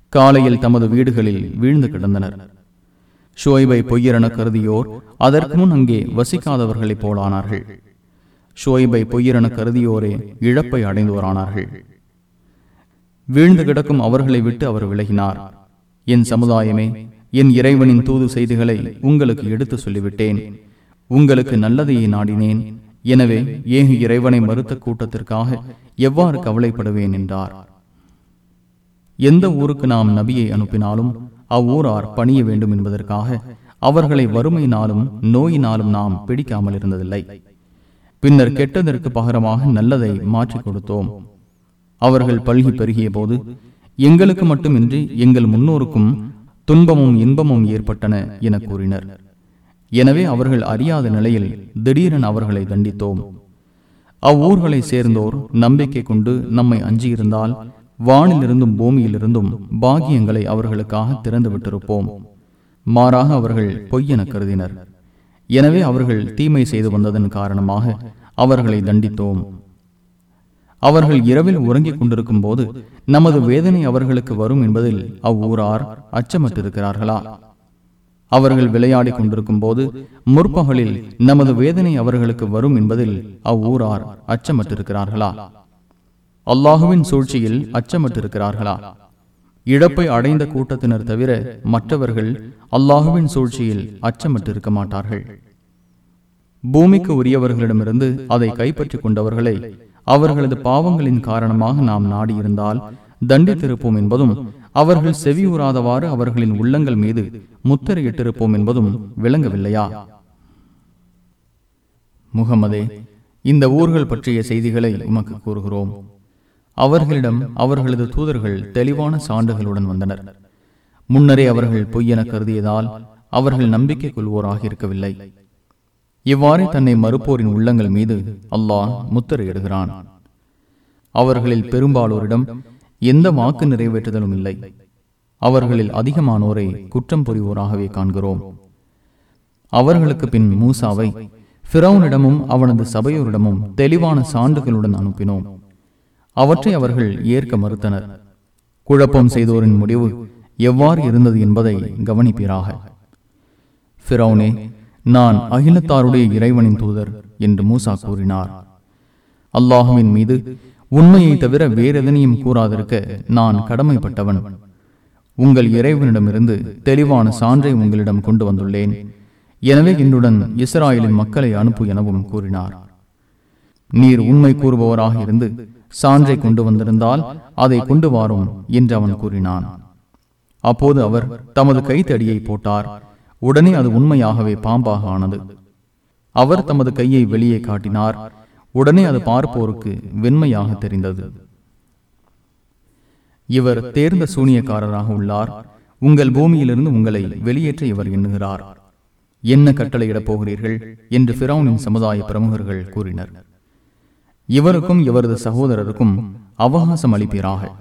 காலையில் தமது வீடுகளில் வீழ்ந்து கிடந்தனர். ஷோய்பை பொய்யரென கருதியோர் அதற்கு முன் அங்கே வசிக்காதவர்களைப் போலானார்கள். ஷோய்பை பொய்யரென கருதியோரே இழப்பை அடைந்தோரானார்கள். வீழ்ந்து கிடக்கும் அவர்களை விட்டு அவர் விலகினார். என் சமுதாயமே என் இறைவனின் தூது செய்திகளை உங்களுக்கு எடுத்து சொல்லிவிட்டேன். உங்களுக்கு நல்லதையே நாடினேன். எனவே ஏன் இறைவனை மறுத்த கூட்டத்திற்காக எவ்வாறு கவலைப்படுவேன் என்றார். எந்த ஊருக்கு நாம் நபியை அனுப்பினாலும் அவ்வூரார் பணிய வேண்டும் என்பதற்காக அவர்களை வறுமையினாலும் நோயினாலும் நாம் பிடிக்காமல் இருந்ததில்லை. பின்னர் கெட்டதற்கு பகரமாக நல்லதை மாற்றிக் கொடுத்தோம். அவர்கள் பல்கி பெருகிய போது எங்களுக்கு மட்டுமின்றி எங்கள் முன்னோருக்கும் துன்பமும் இன்பமும் ஏற்பட்டன என கூறினர். எனவே அவர்கள் அறியாத நிலையில் திடீரென அவர்களை தண்டித்தோம். அவ்வூர்களை சேர்ந்தோர் நம்பிக்கை கொண்டு நம்மை அஞ்சியிருந்தால் வானிலிருந்தும் பூமியிலிருந்தும் பாகியங்களை அவர்களுக்காக திறந்து விட்டிருப்போம் மாறாக அவர்கள் பொய்யென கருதினர். எனவே அவர்கள் தீமை செய்து வந்ததன் காரணமாக அவர்களை தண்டித்தோம். அவர்கள் இரவில் உறங்கிக் கொண்டிருக்கும் போது நமது வேதனை அவர்களுக்கு வரும் என்பதில் அவ்வூரார் அச்சமற்றிருக்கிறார்களா? அவர்கள் விளையாடிக் கொண்டிருக்கும் போது முற்பகலில் நமது வேதனை அவர்களுக்கு வரும் என்பதில் அவ்வூரார் அச்சமற்றிருக்கிறார்களா? அல்லாஹுவின் சூழ்ச்சியில் அச்சமற்றிருக்கிறார்களா? இழப்பை அடைந்த கூட்டத்தினர் தவிர மற்றவர்கள் அல்லாஹுவின் சூழ்ச்சியில் அச்சமற்றிருக்க மாட்டார்கள். பூமிக்கு உரியவர்களிடமிருந்து அதை கைப்பற்றிக் கொண்டவர்களை அவர்களது பாவங்களின் காரணமாக நாம் நாடியிருந்தால் தண்டித்திருப்போம் என்பதும் அவர்கள் செவியுறாதவாறு அவர்களின் உள்ளங்கள் மீது முத்திரையிட்டிருப்போம் என்பதும் விளங்கவில்லையா? முகமதே இந்த ஊர்கள் பற்றிய செய்திகளை உமக்கு கூறுகிறோம். அவர்களிடம் அவர்களது தூதர்கள் தெளிவான சான்றுகளுடன் வந்தனர். முன்னரே அவர்கள் பொய்யென கருதியதால் அவர்கள் நம்பிக்கை கொள்வோராக இருக்கவில்லை இவ்வாறே தன்னை மறுப்போரின் உள்ளங்கள் மீது அல்லாஹ் முத்திரையிடுகிறான். அவர்களில் பெரும்பாலோரிடம் எந்த வாக்கு நிறைவேற்றுதலும் இல்லை. அவர்களில் அதிகமானோரை குற்றம் புரிவோராகவே காண்கிறோம். அவர்களுக்கு பின் மூசாவை பிரவுனிடமும் அவனது சபையோரிடமும் தெளிவான சான்றுகளுடன் அனுப்பினோம். அவற்றை அவர்கள் ஏற்க மறுத்தனர். குழப்பம் செய்தோரின் முடிவு எவ்வாறு இருந்தது என்பதை கவனிப்பீராக. பிரவுனே நான் அகிலத்தாருடைய இறைவனின் தூதர் என்று மூசா கூறினார். அல்லாஹுவின் மீது உண்மையை தவிர வேறெதனையும் கூறாதிருக்க நான் கடமைப்பட்டவன். உங்கள் இறைவனிடமிருந்து தெளிவான சான்றை உங்களிடம் கொண்டு வந்துள்ளேன். எனவே என்னுடன் இஸ்ராயலின் மக்களை அனுப்பு எனவும் கூறினார். நீர் உண்மை கூறுபவராக இருந்து சான்றை கொண்டு வந்திருந்தால் அதை கொண்டு வாரும் என்று அவன் கூறினான். அப்போது அவர் தமது கைத்தடியை போட்டார். உடனே அது உண்மையாகவே பாம்பாக ஆனது. அவர் தமது கையை வெளியே காட்டினார். உடனே அது பார்ப்போருக்கு வெண்மையாக தெரிந்தது. இவர் தேர்ந்த சூனியக்காரராக உள்ளார். உங்கள் பூமியிலிருந்து உங்களை வெளியேற்ற இவர் எண்ணுகிறார். என்ன கட்டளையிடப் போகிறீர்கள்? என்று பிறவுனின் சமுதாய பிரமுகர்கள் கூறினர். இவருக்கும் இவரது சகோதரருக்கும் அவகாசம் அளிப்பீராக.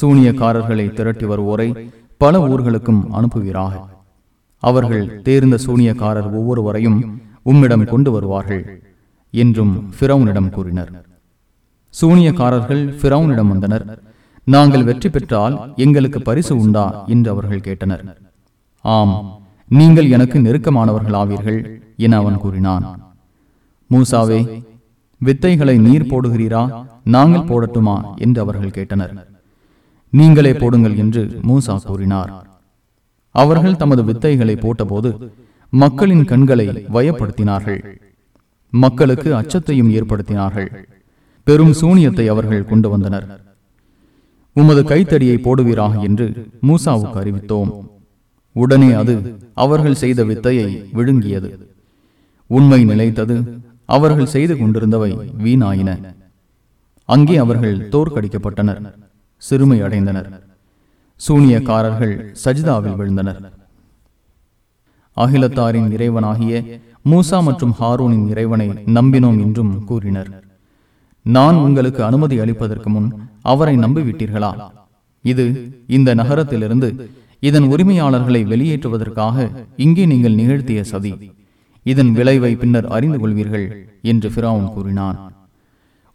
சூனியக்காரர்களை திரட்டி வருவோரை பல ஊர்களுக்கும் அனுப்புவீராக. அவர்கள் தேர்ந்த சூனியக்காரர் ஒவ்வொருவரையும் உம்மிடம் கொண்டு வருவார்கள் என்றும் பிறவுனிடம் கூறினர். சூனியக்காரர்கள் பிறவுனிடம் வந்தனர். நாங்கள் வெற்றி பெற்றால் எங்களுக்கு பரிசு உண்டா என்று அவர்கள் கேட்டனர். ஆம் நீங்கள் எனக்கு நெருக்கமானவர்களாவீர்கள் என அவன் கூறினான். மூசாவே வித்தைகளை நீர் போடுகிறீரா? நாங்கள் போடட்டுமா? என்று அவர்கள் கேட்டனர். நீங்களே போடுங்கள் என்று மூசா கூறினார். அவர்கள் தமது வித்தைகளை போட்டபோது மக்களின் கண்களை வயப்படுத்தினார்கள். மக்களுக்கு அச்சத்தையும் ஏற்படுத்தினார்கள். பெரும் சூனியத்தை அவர்கள் கொண்டு வந்தனர். உமது கைத்தடியை போடுவீராக என்று மூசாவுக்கு அறிவித்தோம். உடனே அது அவர்கள் செய்த வித்தையை விழுங்கியது. உண்மை நிலைத்தது அவர்கள் செய்து கொண்டிருந்தவை வீணாயின. அங்கே அவர்கள் தோற்கடிக்கப்பட்டனர் சிறுமை அடைந்தனர் சூனியக்காரர்கள் சஜிதாவில் விழுந்தனர். அகிலத்தாரின் இறைவனாகிய மூசா மற்றும் ஹாரூனின் இறைவனை நம்பினோம் என்றும் கூறினர். நான் உங்களுக்கு அனுமதி அளிப்பதற்கு முன் அவரை நம்பிவிட்டீர்களா? இது இந்த நகரத்திலிருந்து இதன் உரிமையாளர்களை வெளியேற்றுவதற்காக இங்கே நீங்கள் நிகழ்த்திய சதி. இதன் விளைவை பின்னர் அறிந்து கொள்வீர்கள் என்று பிராவுன் கூறினான்.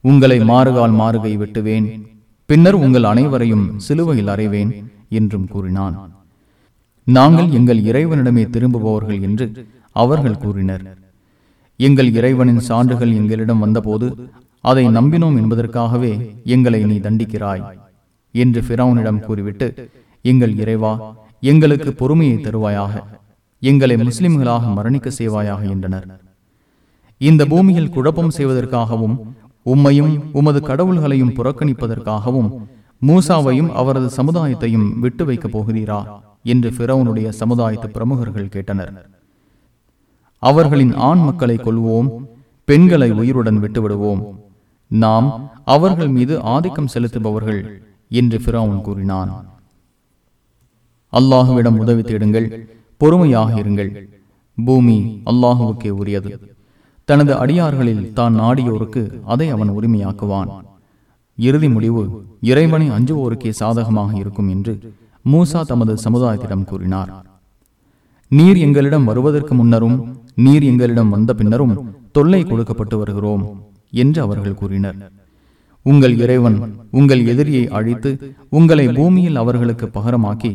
உங்களை மாறுகால் மாறுகை வெட்டுவேன். பின்னர் உங்கள் அனைவரையும் சிலுவையில் அறைவேன் என்றும் கூறினான். நாங்கள் எங்கள் இறைவனிடமே திரும்புபவர்கள் என்று அவர்கள் கூறினர். எங்கள் இறைவனின் சான்றுகள் எங்களிடம் வந்தபோது அதை நம்பினோம் என்பதற்காகவே எங்களை நீ தண்டிக்கிறாய் என்று பிறவுனிடம் கூறிவிட்டு எங்கள் இறைவா எங்களுக்கு பொறுமையை தருவாயாக எங்களை முஸ்லிம்களாக மரணிக்க செய்வாயாக என்றனர். இந்த பூமியில் குழப்பம் செய்வதற்காகவும் உம்மையும் உமது கடவுள்களையும் புறக்கணிப்பதற்காகவும் மூசாவையும் அவரது சமுதாயத்தையும் விட்டு வைக்கப் போகிறீரா? என்று பிறவனுடைய சமுதாயத்து பிரமுகர்கள் கேட்டனர். அவர்களின் ஆண் மக்களை கொள்வோம் பெண்களை உயிருடன் விட்டுவிடுவோம். நாம் அவர்கள் மீது ஆதிக்கம் செலுத்துபவர்கள் என்று பிறவன் கூறினான். அல்லாஹுவிடம் உதவி தேடுங்கள் பொறுமையாக இருங்கள். பூமி அல்லாஹுவுக்கே உரியது. தனது அடியார்களில் தான் நாடியோருக்கு அதை அவன் உரிமையாக்குவான். இறுதி முடிவு இறைவனை அஞ்சுவோருக்கே சாதகமாக இருக்கும் என்று மூசா தமது சமுதாயத்திடம் கூறினார். நீர் எங்களிடம் வருவதற்கு முன்னரும் நீர் எங்களிடம் வந்த பின்னரும் தொல்லை கொடுக்கப்பட்டு வருகிறோம் என்று அவர்கள் கூறினர். உங்கள் இறைவன் உங்கள் எதிரியை அழித்து உங்களை பூமியில் அவர்களுக்கு பகரமாக்கி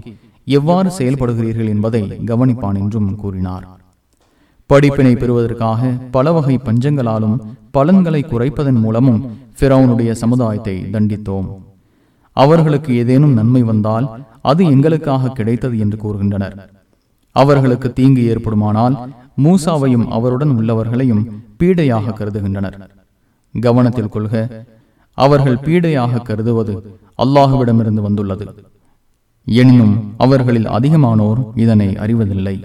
எவ்வாறு செயல்படுகிறீர்கள் என்பதை கவனிப்பான் என்றும் கூறினார். படிப்பினை பெறுவதற்காக பல வகை பஞ்சங்களாலும் பலன்களை குறைப்பதன் மூலமும் பிறவுனுடைய சமுதாயத்தை தண்டித்தோம். அவர்களுக்கு ஏதேனும் நன்மை வந்தால் அது எங்களுக்காக கிடைத்தது என்று கூறுகின்றனர். அவர்களுக்கு தீங்கு ஏற்படுமானால் மூசாவையும் அவருடன் உள்ளவர்களையும் பீடையாக கருதுகின்றனர். கவனத்தில் கொள்க அவர்கள் பீடையாக கருதுவது அல்லாஹுவிடமிருந்து வந்துள்ளது. எனினும் அவர்களில் அதிகமானோர் இதனை அறிவதில்லை.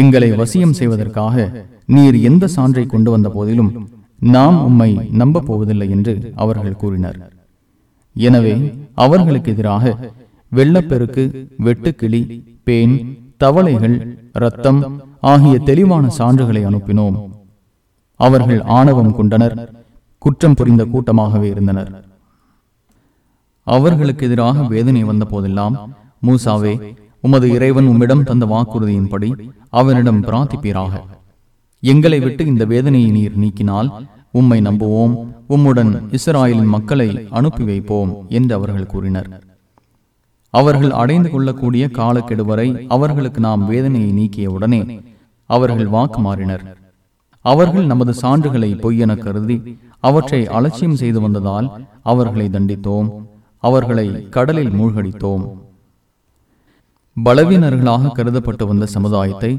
எங்களை வசியம் செய்வதற்காக நீர் எந்த சான்றை கொண்டு வந்த போதிலும் நாம் உம்மை நம்ப போவதில்லை என்று அவர்கள் கூறினர். எனவே அவர்களுக்கு எதிராக வெள்ளப்பெருக்கு வெட்டுக்கிளி பேன் தவளைகள் இரத்தம் ஆகிய தெளிவான சான்றுகளை அனுப்பினோம். அவர்கள் ஆணவம் கொண்டனர் குற்றம் புரிந்த கூட்டமாகவே இருந்தனர். அவர்களுக்கு எதிராக வேதனை வந்த போதெல்லாம் மூசாவே உமது இறைவன் உம்மிடம் தந்த வாக்குறுதியின்படி அவனிடம் பிரார்த்திப்பீராக. எங்களை விட்டு இந்த வேதனையை நீர் நீக்கினால் உம்மை நம்புவோம் உம்முடன் இஸ்ராயலின் மக்களை அனுப்பி வைப்போம் என்று அவர்கள் கூறினர். அவர்கள் அடைந்து கொள்ளக்கூடிய காலக்கெடு வரை அவர்களுக்கு நாம் வேதனையை நீக்கிய உடனே அவர்கள் வாக்கு மாறினர். அவர்கள் நமது சான்றுகளை பொய்யென கருதி அவற்றை அலட்சியம் செய்து வந்ததால் அவர்களை தண்டித்தோம் அவர்களை கடலில் மூழ்கடித்தோம். பலவீனர்களாக கருதப்பட்டு வந்த சமுதாயத்தை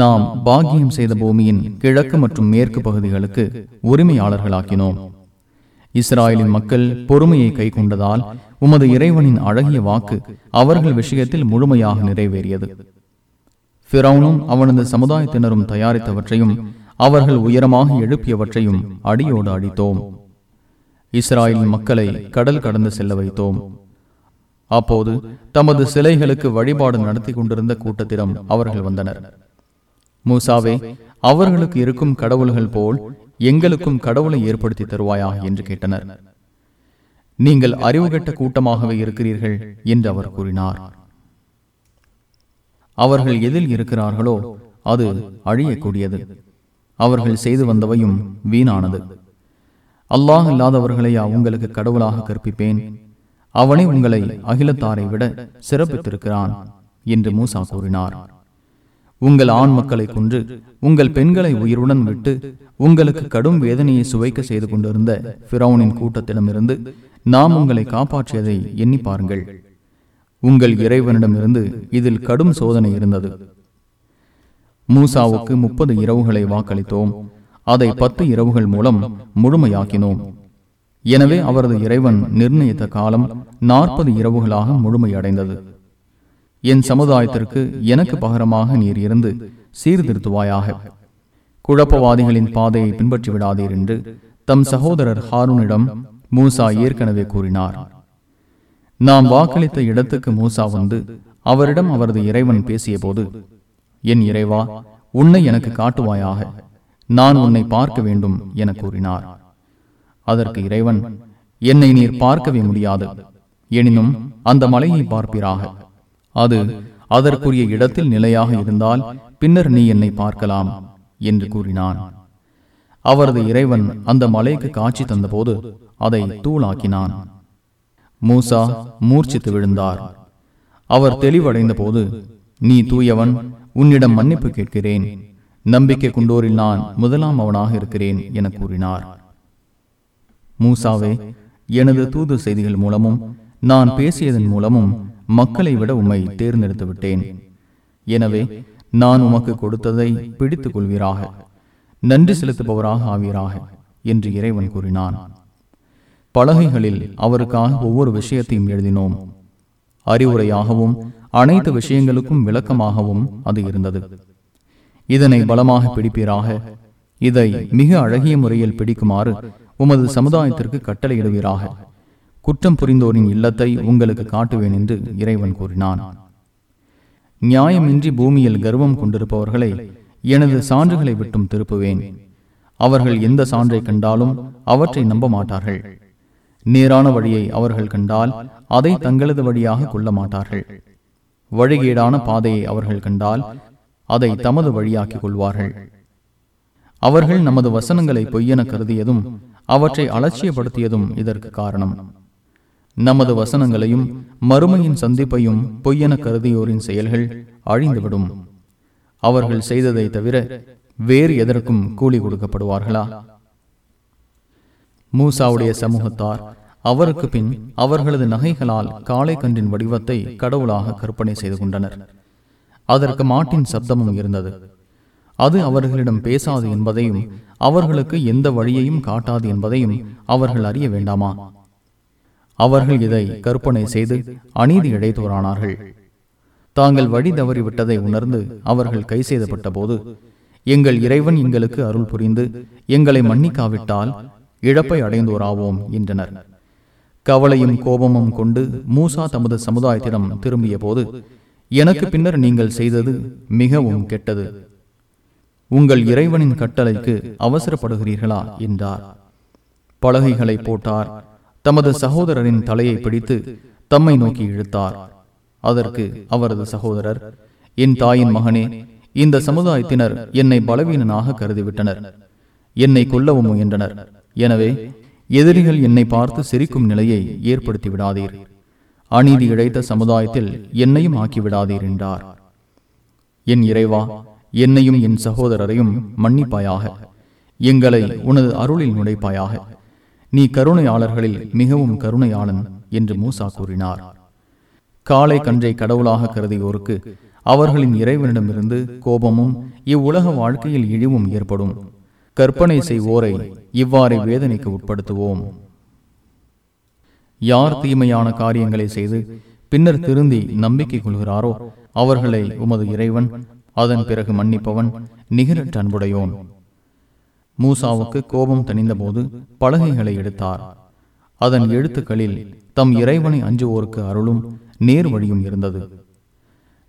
நாம் பாக்கியம் செய்த பூமியின் கிழக்கு மற்றும் மேற்கு பகுதிகளுக்கு உரிமையாளர்களாக்கினோம். இஸ்ராயலின் மக்கள் பொறுமையை கை கொண்டதால் உமது இறைவனின் அழகிய வாக்கு அவர்கள் விஷயத்தில் முழுமையாக நிறைவேறியது. பிறவுனும் அவனது சமுதாயத்தினரும் தயாரித்தவற்றையும் அவர்கள் உயரமாக எழுப்பியவற்றையும் அடியோடு அடித்தோம். இஸ்ராயலின் மக்களை கடல் கடந்து செல்ல வைத்தோம். அப்போது தமது சிலைகளுக்கு வழிபாடு நடத்தி கொண்டிருந்த கூட்டத்திடம் அவர்கள் வந்தனர். மூசாவே அவர்களுக்கு இருக்கும் கடவுள்கள் போல் எங்களுக்கும் கடவுளை ஏற்படுத்தி தருவாயா என்று கேட்டனர். நீங்கள் அறிவுகட்ட கூட்டமாகவே இருக்கிறீர்கள் என்று அவர் கூறினார். அவர்கள் எதில் இருக்கிறார்களோ அது அழியக்கூடியது. அவர்கள் செய்து வந்தவையும் வீணானது. அல்லாஹ் இல்லாதவர்களையா உங்களுக்கு கடவுளாக கற்பிப்பேன்? அவனே உங்களை அகிலத்தாரை விட சிறப்பித்திருக்கிறான் என்று மூசா கூறினார். உங்கள் ஆண் மக்களை கொன்று உங்கள் பெண்களை உயிருடன் விட்டு உங்களுக்கு கடும் வேதனையை சுவைக்க செய்து கொண்டிருந்த பிரவுனின் கூட்டத்திடமிருந்து நாம் உங்களை காப்பாற்றியதை எண்ணி பாருங்கள். உங்கள் இறைவனிடமிருந்து இதில் கடும் சோதனை இருந்தது. மூசாவுக்கு முப்பது இரவுகளை வாக்களித்தோம். அதை பத்து இரவுகள் மூலம் முழுமையாக்கினோம். எனவே அவரது இறைவன் நிர்ணயித்த காலம் நாற்பது இரவுகளாக முழுமையடைந்தது. என் சமுதாயத்திற்கு எனக்கு பகரமாக நீர் இருந்து சீர்திருத்துவாயாக. குழப்பவாதிகளின் பாதையை பின்பற்றி விடாதீர் என்று தம் சகோதரர் ஹாரூனிடம் மூசா ஏற்கனவே கூறினார். நாம் வாக்களித்த இடத்துக்கு மூசா வந்து அவரிடம் அவரது இறைவன் பேசியபோது என் இறைவா உன்னை எனக்கு காட்டுவாயாக. நான் உன்னை பார்க்க வேண்டும் என கூறினார். அதற்கு இறைவன் என்னை நீர் பார்க்கவே முடியாது. எனினும் அந்த மலையை பார்ப்பீராக. அது அதற்குரிய இடத்தில் நிலையாக இருந்தால் பின்னர் நீ என்னை பார்க்கலாம் என்று கூறினான். அவரது இறைவன் அந்த மலைக்கு காட்சி தந்தபோது அதை தூளாக்கினான். மூசா மூர்ச்சித்து விழுந்தார். அவர் தெளிவடைந்த போது நீ தூயவன் உன்னிடம் மன்னிப்பு கேட்கிறேன். நம்பிக்கை கொண்டோரில் நான் முதலாம் அவனாக இருக்கிறேன் என கூறினார். மூசாவே எனது தூது செய்திகள் மூலமும் நான் பேசியதன் மூலமும் மக்களை விட உம்மை தேர்ந்தெடுத்து விட்டேன் எனவே நான் உமக்கு கொடுத்ததை பிடித்துக் கொள்வீராக நன்றி செலுத்துபவராக ஆவீராக என்று இறைவன் கூறினான். பலகைகளில் அவருக்காக ஒவ்வொரு விஷயத்தையும் எழுதினோம். அறிவுரையாகவும் அனைத்து விஷயங்களுக்கும் விளக்கமாகவும் அது இருந்தது. இதனை பலமாக பிடிப்பீராக இதை மிக அழகிய முறையில் பிடிக்குமாறு உமது சமுதாயத்திற்கு கட்டளையிடுவீராக. குற்றம் புரிந்தோரின் இல்லத்தை உங்களுக்கு காட்டுவேன் என்று இறைவன் கூறினான். நியாயமின்றி பூமியில் கர்வம் கொண்டிருப்பவர்களை எனது சான்றுகளை விட்டும் திருப்புவேன். அவர்கள் எந்த சான்றை கண்டாலும் அவற்றை நம்ப மாட்டார்கள் நேரான வழியை அவர்கள் கண்டால் அதை தங்களது வழியாக கொள்ள மாட்டார்கள் வழிகேடான பாதையை அவர்கள் கண்டால் அதை தமது வழியாக்கிக் கொள்வார்கள். அவர்கள் நமது வசனங்களை பொய்யென கருதியதும் அவற்றை அலட்சியப்படுத்தியதும் இதற்கு காரணம். நமது வசனங்களையும் மறுமையின் சந்திப்பையும் பொய்யென கருதியோரின் செயல்கள் அழிந்துவிடும். அவர்கள் செய்ததை தவிர வேறு எதற்கும் கூலி கொடுக்கப்படுவார்களா? மூசாவுடைய சமூகத்தார் அவருக்கு பின் அவர்களது நகைகளால் காளை கன்றின் வடிவத்தை கடவுளாக கற்பனை செய்து கொண்டனர். அதற்கு மாட்டின் சப்தமும் இருந்தது. அது அவர்களிடம் பேசாது என்பதையும் அவர்களுக்கு எந்த வழியையும் காட்டாது என்பதையும் அவர்கள் அறிய வேண்டாமா? அவர்கள் இதை கற்பனை செய்து அநீதி இழைத்தோரானார்கள் தாங்கள் வழி தவறிவிட்டதை உணர்ந்து அவர்கள் கை செய்தப்பட்ட போது எங்கள் இறைவன் எங்களுக்கு அருள் புரிந்து எங்களை மன்னிக்காவிட்டால் இழப்பை அடைந்தோராவோம் என்றனர். கவலையும் கோபமும் கொண்டு மூசா தமது சமுதாயத்திடம் திரும்பிய போது எனக்கு பின்னர் நீங்கள் செய்தது மிகவும் கெட்டது. உங்கள் இறைவனின் கட்டளைக்கு அவசரப்படுகிறீர்களா? என்றார். பலகைகளை போட்டார். தமது சகோதரரின் தலையை பிடித்து தம்மை நோக்கி இழுத்தார். அதற்கு அவரது சகோதரர் என் தாயின் மகனே இந்த சமுதாயத்தினர் என்னை பலவீனனாக கருதிவிட்டனர். என்னை கொல்லவும் முயன்றனர். எனவே எதிரிகள் என்னை பார்த்து சிரிக்கும் நிலையை ஏற்படுத்தி விடாதீர் அநீதி இழைத்த சமுதாயத்தில் என்னையும் ஆக்கிவிடாதீர் என்றார். என் இறைவா என்னையும் என் சகோதரரையும் மன்னிப்பாயாக. எங்களை உனது அருளில் நுழைப்பாயாக. நீ கருணையாளர்களில் மிகவும் கருணையாளன் என்று மூசா கூறினார். காளை கன்றை கடவுளாக கருதியோருக்கு அவர்களின் இறைவனிடமிருந்து கோபமும் இவ்வுலக வாழ்க்கையில் இழிவும் ஏற்படும். கற்பனை செய்வோரை இவ்வாறு வேதனைக்கு உட்படுத்துவோம். யார் தீமையான காரியங்களை செய்து பின்னர் திருந்தி நம்பிக்கை கொள்கிறாரோ அவர்களை உமது இறைவன் அதன் பிறகு மன்னிப்பவன் நிகரற்ற அன்புடையோன். மூசாவுக்கு கோபம் தணிந்தபோது பலகைகளை எடுத்தார். அதன் எழுத்துக்களில் தம் இறைவனை அஞ்சுவோருக்கு அருளும் நேர் வழியும் இருந்தது.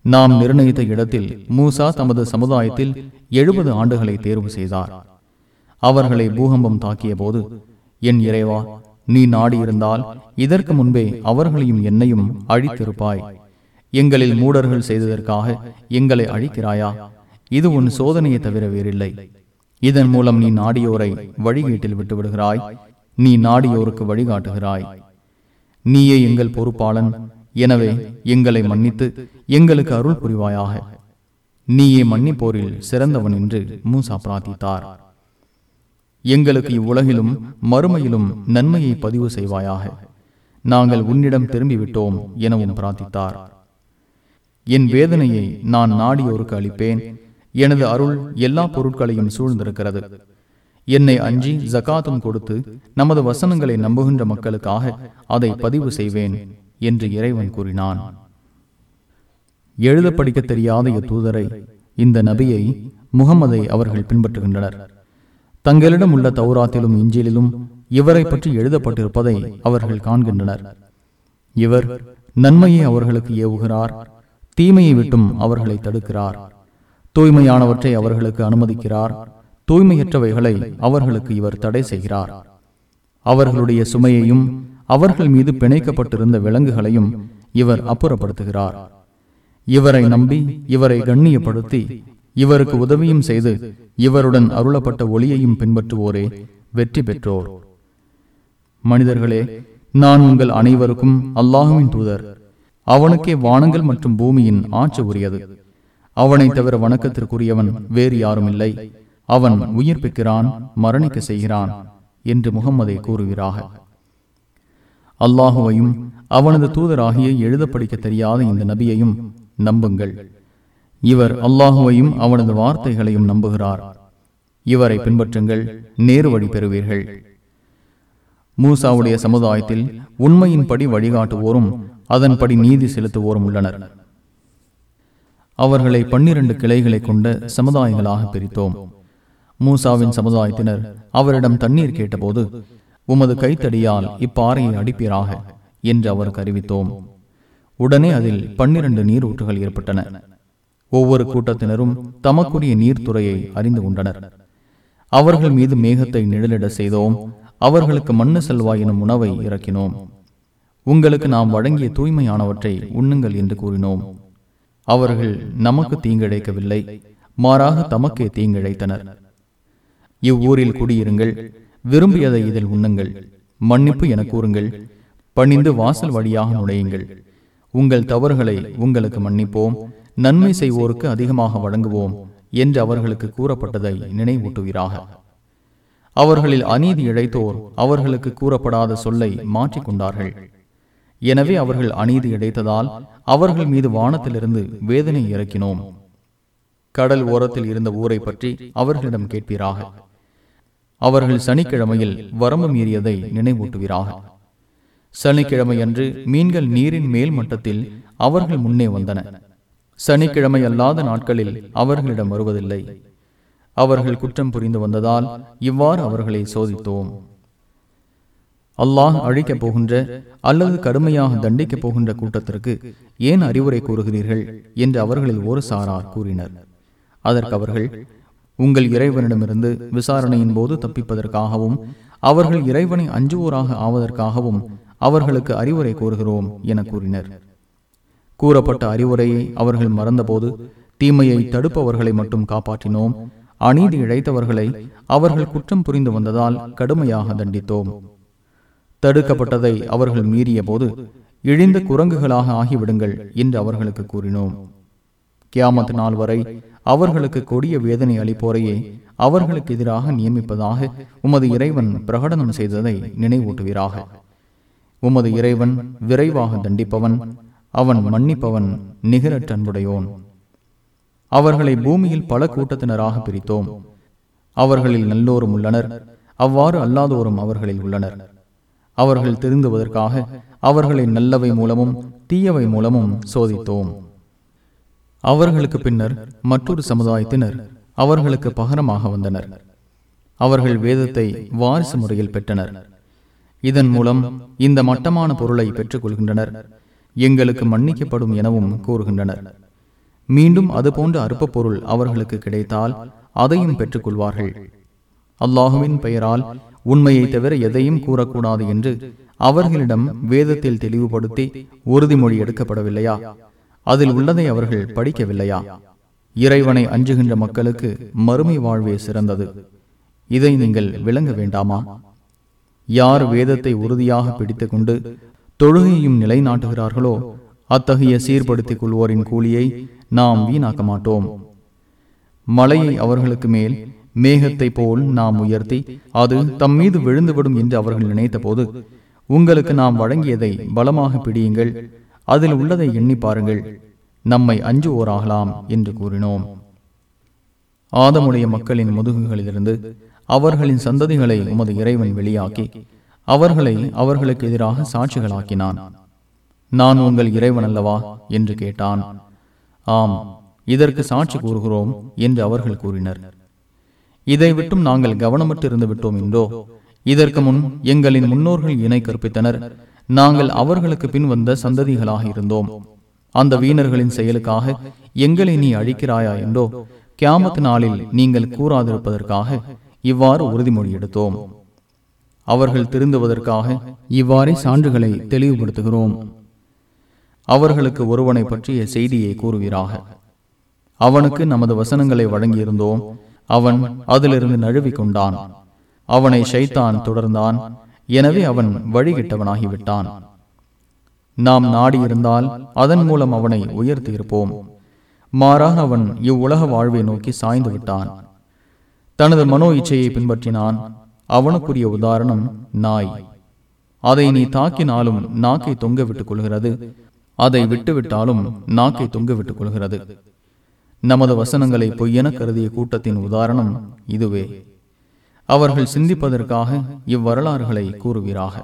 நாம் நிர்ணயித்த இடத்தில் மூசா தமது சமுதாயத்தில் எழுபது ஆண்டுகளை தேர்வு செய்தார். அவர்களை பூகம்பம் தாக்கிய போது என் இறைவா நீ நாடியிருந்தால் இதற்கு முன்பே அவர்களையும் என்னையும் அழித்திருப்பாய். எங்களில் மூடர்கள் செய்ததற்காக எங்களை அழிக்கிறாயா? இது உன் சோதனையை தவிர வேறில்லை. இதன் மூலம் நீ நாடியோரை வழிகேட்டில் விட்டு விடுகிறாய் நீ நாடியோருக்கு வழிகாட்டுகிறாய். நீயே எங்கள் பொறுப்பாளன். எனவே எங்களை மன்னித்து எங்களுக்கு அருள் புரிவாயாக. நீயே மன்னிப்போரில் சிறந்தவன் என்று மூசா பிரார்த்தித்தார். எங்களுக்கு இவ்வுலகிலும் மறுமையிலும் நன்மையை பதிவு செய்வாயாக. நாங்கள் உன்னிடம் திரும்பிவிட்டோம் எனவும் பிரார்த்தித்தார். என் வேதனையை நான் நாடியோருக்கு அளிப்பேன். எனது அருள் எல்லா பொருட்களையும் சூழ்ந்திருக்கிறது. என்னை அஞ்சி ஜகாத்தும் கொடுத்து நமது வசனங்களை நம்புகின்ற மக்களுக்காக அதை பதிவு செய்வேன் என்று இறைவன் கூறினான். எழுத படிக்க தெரியாத இத்தூதரை இந்த நபியை முகமதை அவர்கள் பின்பற்றுகின்றனர். தங்களிடம் உள்ள தௌராத்திலும் இஞ்சிலும் இவரை பற்றி எழுதப்பட்டிருப்பதை அவர்கள் காண்கின்றனர். இவர் நன்மையை அவர்களுக்கு ஏவுகிறார். தீமையை விட்டும் அவர்களை தடுக்கிறார். தூய்மையானவற்றை அவர்களுக்கு அனுமதிக்கிறார். தூய்மையற்றவைகளை அவர்களுக்கு இவர் தடை செய்கிறார். அவர்களுடைய சுமையையும் அவர்கள் மீது பிணைக்கப்பட்டிருந்த விலங்குகளையும் இவர் அப்புறப்படுத்துகிறார். இவரை நம்பி இவரை கண்ணியப்படுத்தி இவருக்கு உதவியும் செய்து இவருடன் அருளப்பட்ட ஒளியையும் பின்பற்றுவோரே வெற்றி பெற்றோர். மனிதர்களே நான் உங்கள் அனைவருக்கும் அல்லாஹுவின் தூதர். அவனுக்கே வானங்கள் மற்றும் பூமியின் ஆட்சி உரியது. அவனை தவிர வணக்கத்திற்குரியவன் வேறு யாரும் இல்லை. அவன் உயிர்ப்பிக்கிறான் மரணிக்க செய்கிறான் என்று முகம்மதை கூறுகிறாக அல்லாஹுவையும் அவனது தூதராகிய எழுத படிக்க தெரியாத இந்த நபியையும் நம்புங்கள். இவர் அல்லாஹுவையும் அவனது வார்த்தைகளையும் நம்புகிறார். இவரை பின்பற்றுங்கள் நேரு வழி பெறுவீர்கள். மூசாவுடைய சமுதாயத்தில் உண்மையின்படி வழிகாட்டுவோரும் அதன்படி நீதி செலுத்துவோரும் உள்ளனர் அவர்களை பன்னிரண்டு கிளைகளை கொண்ட சமுதாயங்களாக பிரித்தோம். மூசாவின் சமுதாயத்தினர் அவரிடம் தண்ணீர் கேட்டபோது உமது கைத்தடியால் இப்பாறையை அடிப்பீராக என்று அவருக்கு அறிவித்தோம் உடனே அதில் பன்னிரண்டு நீரூற்றுகள் ஏற்பட்டன. ஒவ்வொரு கூட்டத்தினரும் தமக்குரிய நீர்த்துறையை அறிந்து கொண்டனர். அவர்கள் மீது மேகத்தை நிழலிட செய்தோம். அவர்களுக்கு மண்ணு செல்வா எனும் உணவை இறக்கினோம். உங்களுக்கு நாம் வழங்கிய தூய்மையானவற்றை உண்ணுங்கள் என்று கூறினோம். அவர்கள் நமக்கு தீங்கிழைக்கவில்லை மாறாக தமக்கே தீங்கிழைத்தனர். இவ்வூரில் குடியிருங்கள் விரும்பியதை இதில் உண்ணுங்கள் மன்னிப்பு என கூறுங்கள் பணிந்து வாசல் வழியாக நுழையுங்கள். உங்கள் தவறுகளை உங்களுக்கு மன்னிப்போம் நன்மை செய்வோருக்கு அதிகமாக வழங்குவோம் என்று அவர்களுக்கு கூறப்பட்டதை நினைவூட்டுவீராக. அவர்களில் அநீதி இழைத்தோர் அவர்களுக்கு கூறப்படாத சொல்லை மாற்றிக்கொண்டார்கள். எனவே அவர்கள் அநீதி இழைத்ததால் அவர்கள் மீது வானத்திலிருந்து வேதனை இறக்கினோம். கடல் ஓரத்தில் இருந்த ஊரை பற்றி அவர்களிடம் கேட்பீராக. அவர்கள் சனிக்கிழமையில் வரம்பு மீறியதை நினைவூட்டுவீராக. சனிக்கிழமை அன்று மீன்கள் நீரின் மேல் மட்டத்தில் அவர்கள் முன்னே வந்தன. சனிக்கிழமை அல்லாத நாட்களில் அவர்களிடம் வருவதில்லை. அவர்கள் குற்றம் புரிந்து வந்ததால் இவ்வாறு அவர்களை சோதித்தோம். அல்லாஹ் அழிக்கப் போகின்ற அல்லது கடுமையாக தண்டிக்கப் போகின்ற கூட்டத்திற்கு ஏன் அறிவுரை கூறுகிறீர்கள் என்று அவர்களில் ஒரு சாரார் கூறினர். அதற்கு அவர்கள் உங்கள் இறைவனிடமிருந்து விசாரணையின் போது தப்பிப்பதற்காகவும் அவர்கள் இறைவனை அஞ்சுவோராக ஆவதற்காகவும் அவர்களுக்கு அறிவுரை கூறுகிறோம் என கூறினர். கூறப்பட்ட அறிவுரையை அவர்கள் மறந்தபோது தீமையை தடுப்பவர்களை மட்டும் காப்பாற்றினோம். அநீதி இழைத்தவர்களை அவர்கள் குற்றம் புரிந்து வந்ததால் கடுமையாக தண்டித்தோம். தடுக்கப்பட்டதை அவர்கள் மீறிய போது இழிந்த குரங்குகளாக ஆகிவிடுங்கள் என்று அவர்களுக்கு கூறினோம். கியாமத் நாள் வரை அவர்களுக்கு கொடிய வேதனை அளிப்போரையே அவர்களுக்கு எதிராக நியமிப்பதாக உமது இறைவன் பிரகடனம் செய்ததை நினைவூட்டுவீராக. உமது இறைவன் விரைவாக தண்டிப்பவன் அவன் மன்னிப்பவன் நிகரற்ற அன்புடையோன். அவர்களை பூமியில் பல கூட்டத்தினராக பிரித்தோம். அவர்களில் நல்லோரும் உள்ளனர் அவ்வாறு அல்லாதோரும் அவர்களில் உள்ளனர். அவர்கள் திருந்துவதற்காக அவர்களை நல்லவை மூலமும் தீயவை மூலமும் சோதித்தோம். அவர்களுக்கு பின்னர் மற்றொரு சமுதாயத்தினர் அவர்களுக்கு பகரமாக வந்தனர். அவர்கள் வேதத்தை வாரிசு முறையில் பெற்றனர். இதன் மூலம் இந்த மட்டமான பொருளை பெற்றுக் கொள்கின்றனர் எங்களுக்கு மன்னிக்கப்படும் எனவும் கூறுகின்றனர். மீண்டும் அதுபோன்ற அற்ப பொருள் அவர்களுக்கு கிடைத்தால் அதையும் பெற்றுக் கொள்வார்கள் அல்லாஹுவின் பெயரால் உண்மையை தவிர எதையும் கூறக்கூடாது என்று அவர்களிடம் வேதத்தில் தெளிவுபடுத்தி உறுதிமொழி எடுக்கப்படவில்லையா? அதில் உள்ளதை அவர்கள் படிக்கவில்லையா? இறைவனை அஞ்சுகின்ற மக்களுக்கு மறுமை வாழ்வே சிறந்தது. இதை நீங்கள் விளங்க வேண்டாமா? யார் வேதத்தை உறுதியாக பிடித்துக் கொண்டு தொழுகையும் நிலைநாட்டுகிறார்களோ அத்தகைய சீர்படுத்திக் கொள்வோரின் கூலியை நாம் வீணாக்க மாட்டோம். மலையை அவர்களுக்கு மேல் மேகத்தை போல் நாம் உயர்த்தி அது தம் மீது விழுந்துவிடும் என்று அவர்கள் நினைத்த போது உங்களுக்கு நாம் வழங்கியதை பலமாக பிடியுங்கள் அதில் உள்ளதை எண்ணி பாருங்கள் நம்மை அஞ்சுவோராகலாம் என்று கூறினோம். ஆதமுடைய மக்களின் முதுகுகளிலிருந்து அவர்களின் சந்ததிகளை உமது இறைவன் வெளியாக்கி அவர்களை அவர்களுக்கு எதிராக சாட்சிகளாக்கினான். நான் உங்கள் இறைவன் அல்லவா? என்று கேட்டான். ஆம் இதற்கு சாட்சி கூறுகிறோம் என்று அவர்கள் கூறினர். இதை விட்டும் நாங்கள் கவனமற்று இருந்து விட்டோம் என்றோ? இதற்கு முன் எங்களின் முன்னோர்கள் இணை கற்பித்தனர். நாங்கள் அவர்களுக்கு பின் வந்த சந்ததிகளாக இருந்தோம். அந்த வீணர்களின் செயலுக்காக எங்களை நீ அழிக்கிறாயா என்றோ? கியாமத் நாளில் நீங்கள் கூறாதிருப்பதற்காக இவ்வாறு உறுதிமொழி எடுத்தோம். அவர்கள் திருந்துவதற்காக இவ்வாறே சான்றுகளை தெளிவுபடுத்துகிறோம். அவர்களுக்கு ஒருவனை பற்றிய செய்தியை கூறுவீராக. அவனுக்கு நமது வசனங்களை வழங்கியிருந்தோம். அவன் அதிலிருந்து நழுவிக் கொண்டான் அவனை ஷைத்தான் தொடர்ந்தான். எனவே அவன் வழிகிட்டவனாகிவிட்டான். நாம் நாடியிருந்தால் அதன் மூலம் அவனை உயர்த்தியிருப்போம். மாறாக அவன் இவ்வுலக வாழ்வை நோக்கி சாய்ந்து விட்டான் தனது மனோ இச்சையை பின்பற்றினான். அவனுக்குரிய உதாரணம் நாய். அதை நீ தாக்கினாலும் நாக்கை தொங்க விட்டுக் கொள்கிறது. அதை விட்டுவிட்டாலும் நாக்கை தொங்க விட்டுக் கொள்கிறது. நமது வசனங்களை பொய்யென கருதிய கூட்டத்தின் உதாரணம் இதுவே. அவர்கள் சிந்திப்பதற்காக இவ்வரலாறுகளை கூறுவீராக.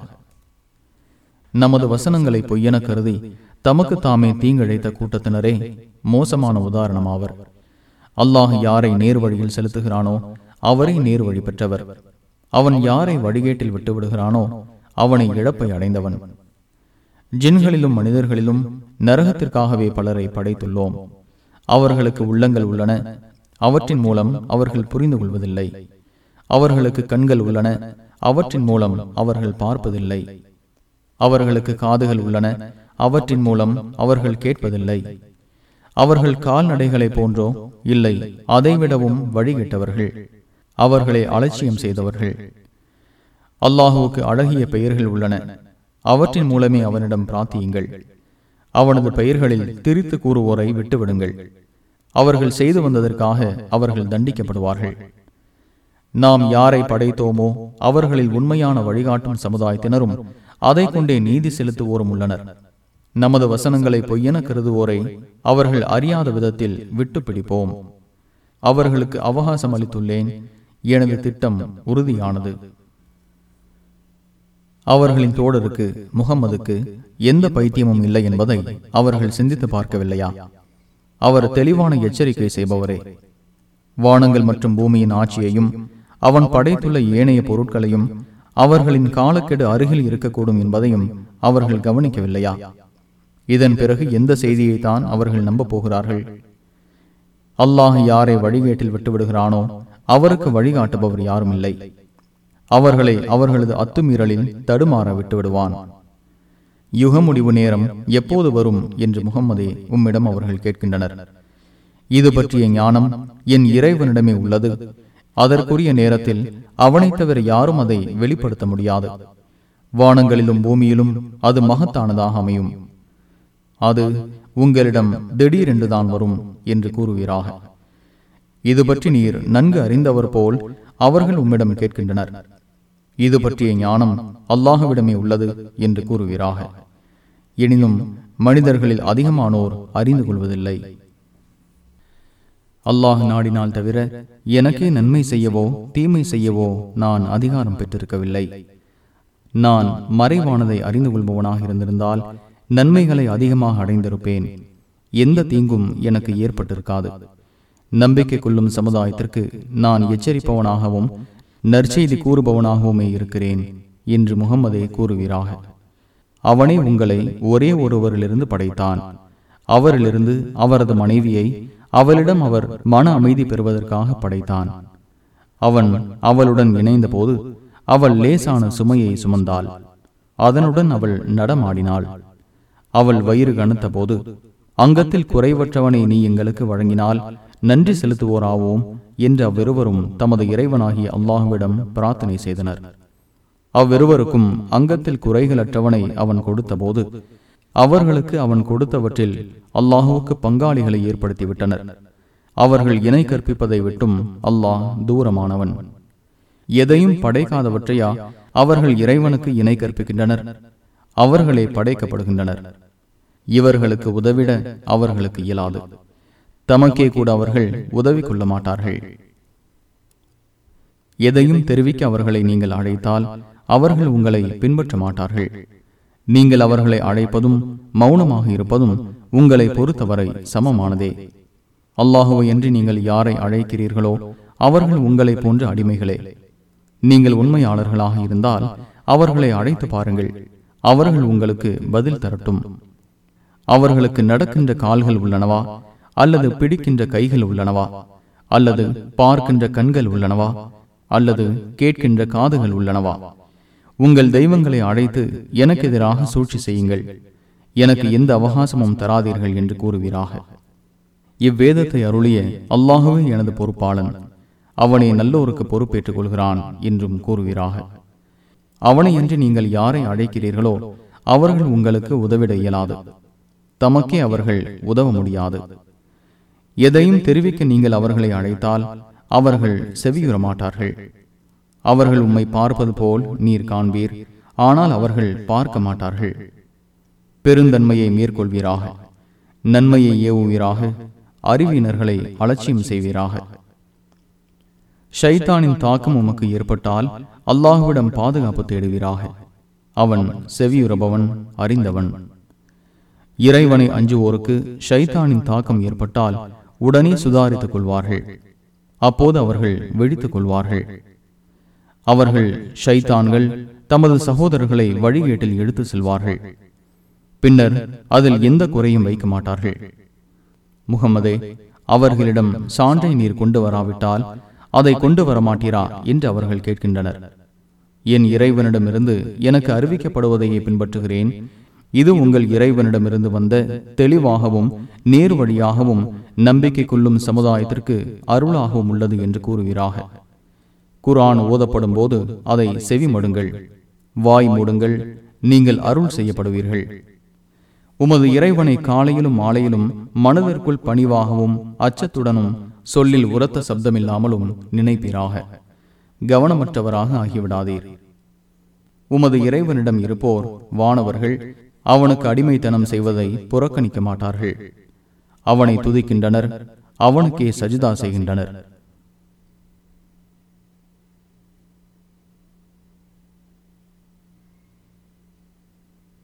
நமது வசனங்களை பொய்யென கருதி தமக்கு தாமே தீங்கிழைத்த கூட்டத்தினரே மோசமான உதாரணம் ஆவர் அல்லாஹ் யாரை நேர் வழியில் செலுத்துகிறானோ அவரை நேர் வழி பெற்றவர். அவன் யாரை வழிகேட்டில் விட்டு விடுகிறானோ அவனை இழப்பை அடைந்தவன். ஜின்களிலும் மனிதர்களிலும் நரகத்திற்காகவே பலரை படைத்துள்ளோம். அவர்களுக்கு உள்ளங்கள் உள்ளன. அவற்றின் மூலம் அவர்கள் புரிந்து கொள்வதில்லை அவர்களுக்கு கண்கள் உள்ளன. அவற்றின் மூலம் அவர்கள் பார்ப்பதில்லை. அவர்களுக்கு காதுகள் உள்ளன. அவற்றின் மூலம் அவர்கள் கேட்பதில்லை. அவர்கள் கால்நடைகளை போன்றோ இல்லை. அதைவிடவும் வழிகிட்டவர்கள் அவர்களை அலட்சியம் செய்தவர்கள். அல்லாஹுவுக்கு அழகிய பெயர்கள் உள்ளன. அவற்றின் மூலமே அவனிடம் பிரார்த்தியுங்கள். அவனது பெயர்களில் திரித்து கூறுவோரை விட்டுவிடுங்கள். அவர்கள் செய்து வந்ததற்காக அவர்கள் தண்டிக்கப்படுவார்கள். நாம் யாரை படைத்தோமோ அவர்களில் உண்மையான வழிகாட்டும் சமுதாயத்தினரும் அதை கொண்டே நீதி செலுத்துவோரும் உள்ளனர். நமது வசனங்களை பொய்யென கருதுவோரை அவர்கள் அறியாத விதத்தில் விட்டு பிடிப்போம். அவர்களுக்கு அவகாசம் அளித்துள்ளேன். எனது திட்டம் உறுதியானது. அவர்களின் தோழருக்கு முகம்மதுக்கு எந்த பைத்தியமும் இல்லை என்பதை அவர்கள் சிந்தித்து பார்க்கவில்லையா? அவர் தெளிவான எச்சரிக்கை செய்பவரே. வானங்கள் மற்றும் பூமியின் ஆட்சியையும் அவன் படைத்துள்ள ஏனைய பொருட்களையும் அவர்களின் காலக்கெடு அருகில் இருக்கக்கூடும் என்பதையும் அவர்கள் கவனிக்கவில்லையா? இதன் பிறகு எந்த செய்தியை தான் அவர்கள் நம்ப போகிறார்கள் அல்லாஹ் யாரை வழிகேட்டில் விட்டுவிடுகிறானோ அவருக்கு வழிகாட்டுபவர் யாரும் இல்லை. அவர்களை அவர்களது அத்துமீறலில் தடுமாற விட்டுவிடுவான். யுக முடிவு நேரம் எப்போது வரும் என்று முகம்மதே உம்மிடம் அவர்கள் கேட்கின்றனர். இது பற்றிய ஞானம் என் இறைவனிடமே உள்ளது. அதற்குரிய நேரத்தில் அவனைத் தவிர யாரும் அதை வெளிப்படுத்த முடியாது. வானங்களிலும் பூமியிலும் அது மகத்தானதாக அமையும். அது உங்களிடம் திடீரென்றுதான் வரும் என்று கூறுவீராக. இது பற்றி நீர் நன்கு அறிந்தவர் போல் அவர்கள் உம்மிடம் கேட்கின்றனர். இது பற்றிய ஞானம் அல்லாஹுவிடமே உள்ளது என்று கூறுகிறாக எனினும் மனிதர்களில் அதிகமானோர் அறிந்து கொள்வதில்லை. அல்லாஹ் நாடினால் தவிர எனக்கே நன்மை செய்யவோ தீமை செய்யவோ நான் அதிகாரம் பெற்றிருக்கவில்லை. நான் மறைவானதை அறிந்து கொள்பவனாக இருந்திருந்தால் நன்மைகளை அதிகமாக அடைந்திருப்பேன். எந்த தீங்கும் எனக்கு ஏற்பட்டிருக்காது. நம்பிக்கை கொள்ளும் சமுதாயத்திற்கு நான் எச்சரிப்பவனாகவும் நற்செய்தி கூறுபவனாகவுமே இருக்கிறேன் என்று முகம்மதே கூறுவீராக. அவனே உங்களை ஒரே ஒருவரிலிருந்து படைத்தான். அவரிலிருந்து அவரது மனைவியை அவளிடம் அவர் மன அமைதி பெறுவதற்காக படைத்தான். அவன் அவளுடன் இணைந்தபோது அவள் லேசான சுமையை சுமந்தாள். அதனுடன் அவள் நடமாடினாள். அவள் வயிறு கனத்த போது அங்கத்தில் குறைவற்றவனை நீ எங்களுக்கு வழங்கினால் நன்றி செலுத்துவோராவோம் என்று அவ்விருவரும் தமது இறைவனாகிய அல்லாஹுவிடம் பிரார்த்தனை செய்தனர். அவ்விருவருக்கும் அங்கத்தில் குறைகளற்றவனை அவன் கொடுத்தபோது அவர்களுக்கு அவன் கொடுத்தவற்றில் அல்லாஹுவுக்கு பங்காளிகளை ஏற்படுத்திவிட்டனர். அவர்கள் இணை கற்பிப்பதை விட்டும் அல்லாஹ் தூரமானவன். எதையும் படைக்காதவற்றையா அவர்கள் இறைவனுக்கு இணை கற்பிக்கின்றனர்? அவர்களே படைக்கப்படுகின்றனர். இவர்களுக்கு உதவிட அவர்களுக்கு இயலாது. தமக்கே கூட அவர்கள் உதவி கொள்ள மாட்டார்கள். எதையும் தெரிவிக்க அவர்களை நீங்கள் அழைத்தால் அவர்கள் உங்களை பின்பற்ற மாட்டார்கள். நீங்கள் அவர்களை அழைப்பதும் மௌனமாக இருப்பதும் உங்களை பொறுத்தவரை சமமானதே. அல்லாஹுவை என்று நீங்கள் யாரை அழைக்கிறீர்களோ அவர்கள் உங்களை போன்ற அடிமைகளே. நீங்கள் உண்மையாளர்களாக இருந்தால் அவர்களை அழைத்து பாருங்கள். அவர்கள் உங்களுக்கு பதில் தரட்டும். அவர்களுக்கு நடக்கின்ற கால்கள் உள்ளனவா? அல்லது பிடிக்கின்ற கைகள் உள்ளனவா? அல்லது பார்க்கின்ற கண்கள் உள்ளனவா? அல்லது கேட்கின்ற காதுகள் உள்ளனவா? உங்கள் தெய்வங்களை அழைத்து எனக்கு எதிராக சூழ்ச்சி செய்யுங்கள். எனக்கு எந்த அவகாசமும் தராதீர்கள் என்று கூறுவீராக. இவ்வேதத்தை அருளிய அல்லாஹுவே எனது பொறுப்பாளன். அவனை நல்லோருக்கு பொறுப்பேற்றுக் கொள்கிறான் என்றும் கூறுவீராக. அவனை என்று நீங்கள் யாரை அழைக்கிறீர்களோ அவர்கள் உங்களுக்கு உதவிட இயலாது. தமக்கே அவர்கள் உதவ முடியாது. எதையும் தெரிவிக்க நீங்கள் அவர்களை அழைத்தால் அவர்கள் செவியுற மாட்டார்கள் அவர்கள் உம்மை பார்ப்பது போல் நீர் காண்பீர் ஆனால் அவர்கள் பார்க்க மாட்டார்கள். பெருந்தன்மையை மேற்கொள்வீராக நன்மையை ஏவுவீராக அறிவினர்களை அலட்சியம் செய்வீராக. ஷைத்தானின் தாக்கம் உமக்கு ஏற்பட்டால் அல்லாஹுவிடம் பாதுகாப்பு தேடுவீராக. அவன் செவியுறபவன் அறிந்தவன். இறைவனை அஞ்சுவோருக்கு ஷைத்தானின் தாக்கம் ஏற்பட்டால் உடனே சுதாரித்துக் கொள்வார்கள் அப்போது அவர்கள் வெடித்துக் கொள்வார்கள் அவர்கள் ஷைத்தான்கள் தமது சகோதரர்களை வழிகேட்டில் எடுத்து செல்வார்கள். பின்னர் அதில் எந்த குறையும் வைக்க மாட்டார்கள். முகமதே அவர்களிடம் சான்றை நீர் கொண்டு வராவிட்டால் அதை கொண்டு வர மாட்டீரா என்று அவர்கள் கேட்கின்றனர். என் இறைவனிடமிருந்து எனக்கு அறிவிக்கப்படுவதையே பின்பற்றுகிறேன். இது உங்கள் இறைவனிடமிருந்து வந்த தெளிவாகவும் நேர் வழியாகவும் நம்பிக்கை கொள்ளும் சமுதாயத்திற்கு அருளாகவும் உள்ளது என்று கூறுவீராக. குரான் ஓதப்படும் போது அதை செவிமடுங்கள் வாய் மூடுங்கள் நீங்கள் அருள் செய்யப்படுவீர்கள். உமது இறைவனை காலையிலும் மாலையிலும் மனதிற்குள் பணிவாகவும் அச்சத்துடனும் சொல்லில் உரத்த சப்தமில்லாமலும் நினைப்பீராக. கவனமற்றவராக ஆகிவிடாதீர். உமது இறைவனிடம் இருப்போர் வானவர்கள் அவனுக்கு அடிமைத்தனம் செய்வதை புறக்கணிக்க மாட்டார்கள். அவனை துதிக்கின்றனர். அவனுக்கே சஜிதா செய்கின்றனர்.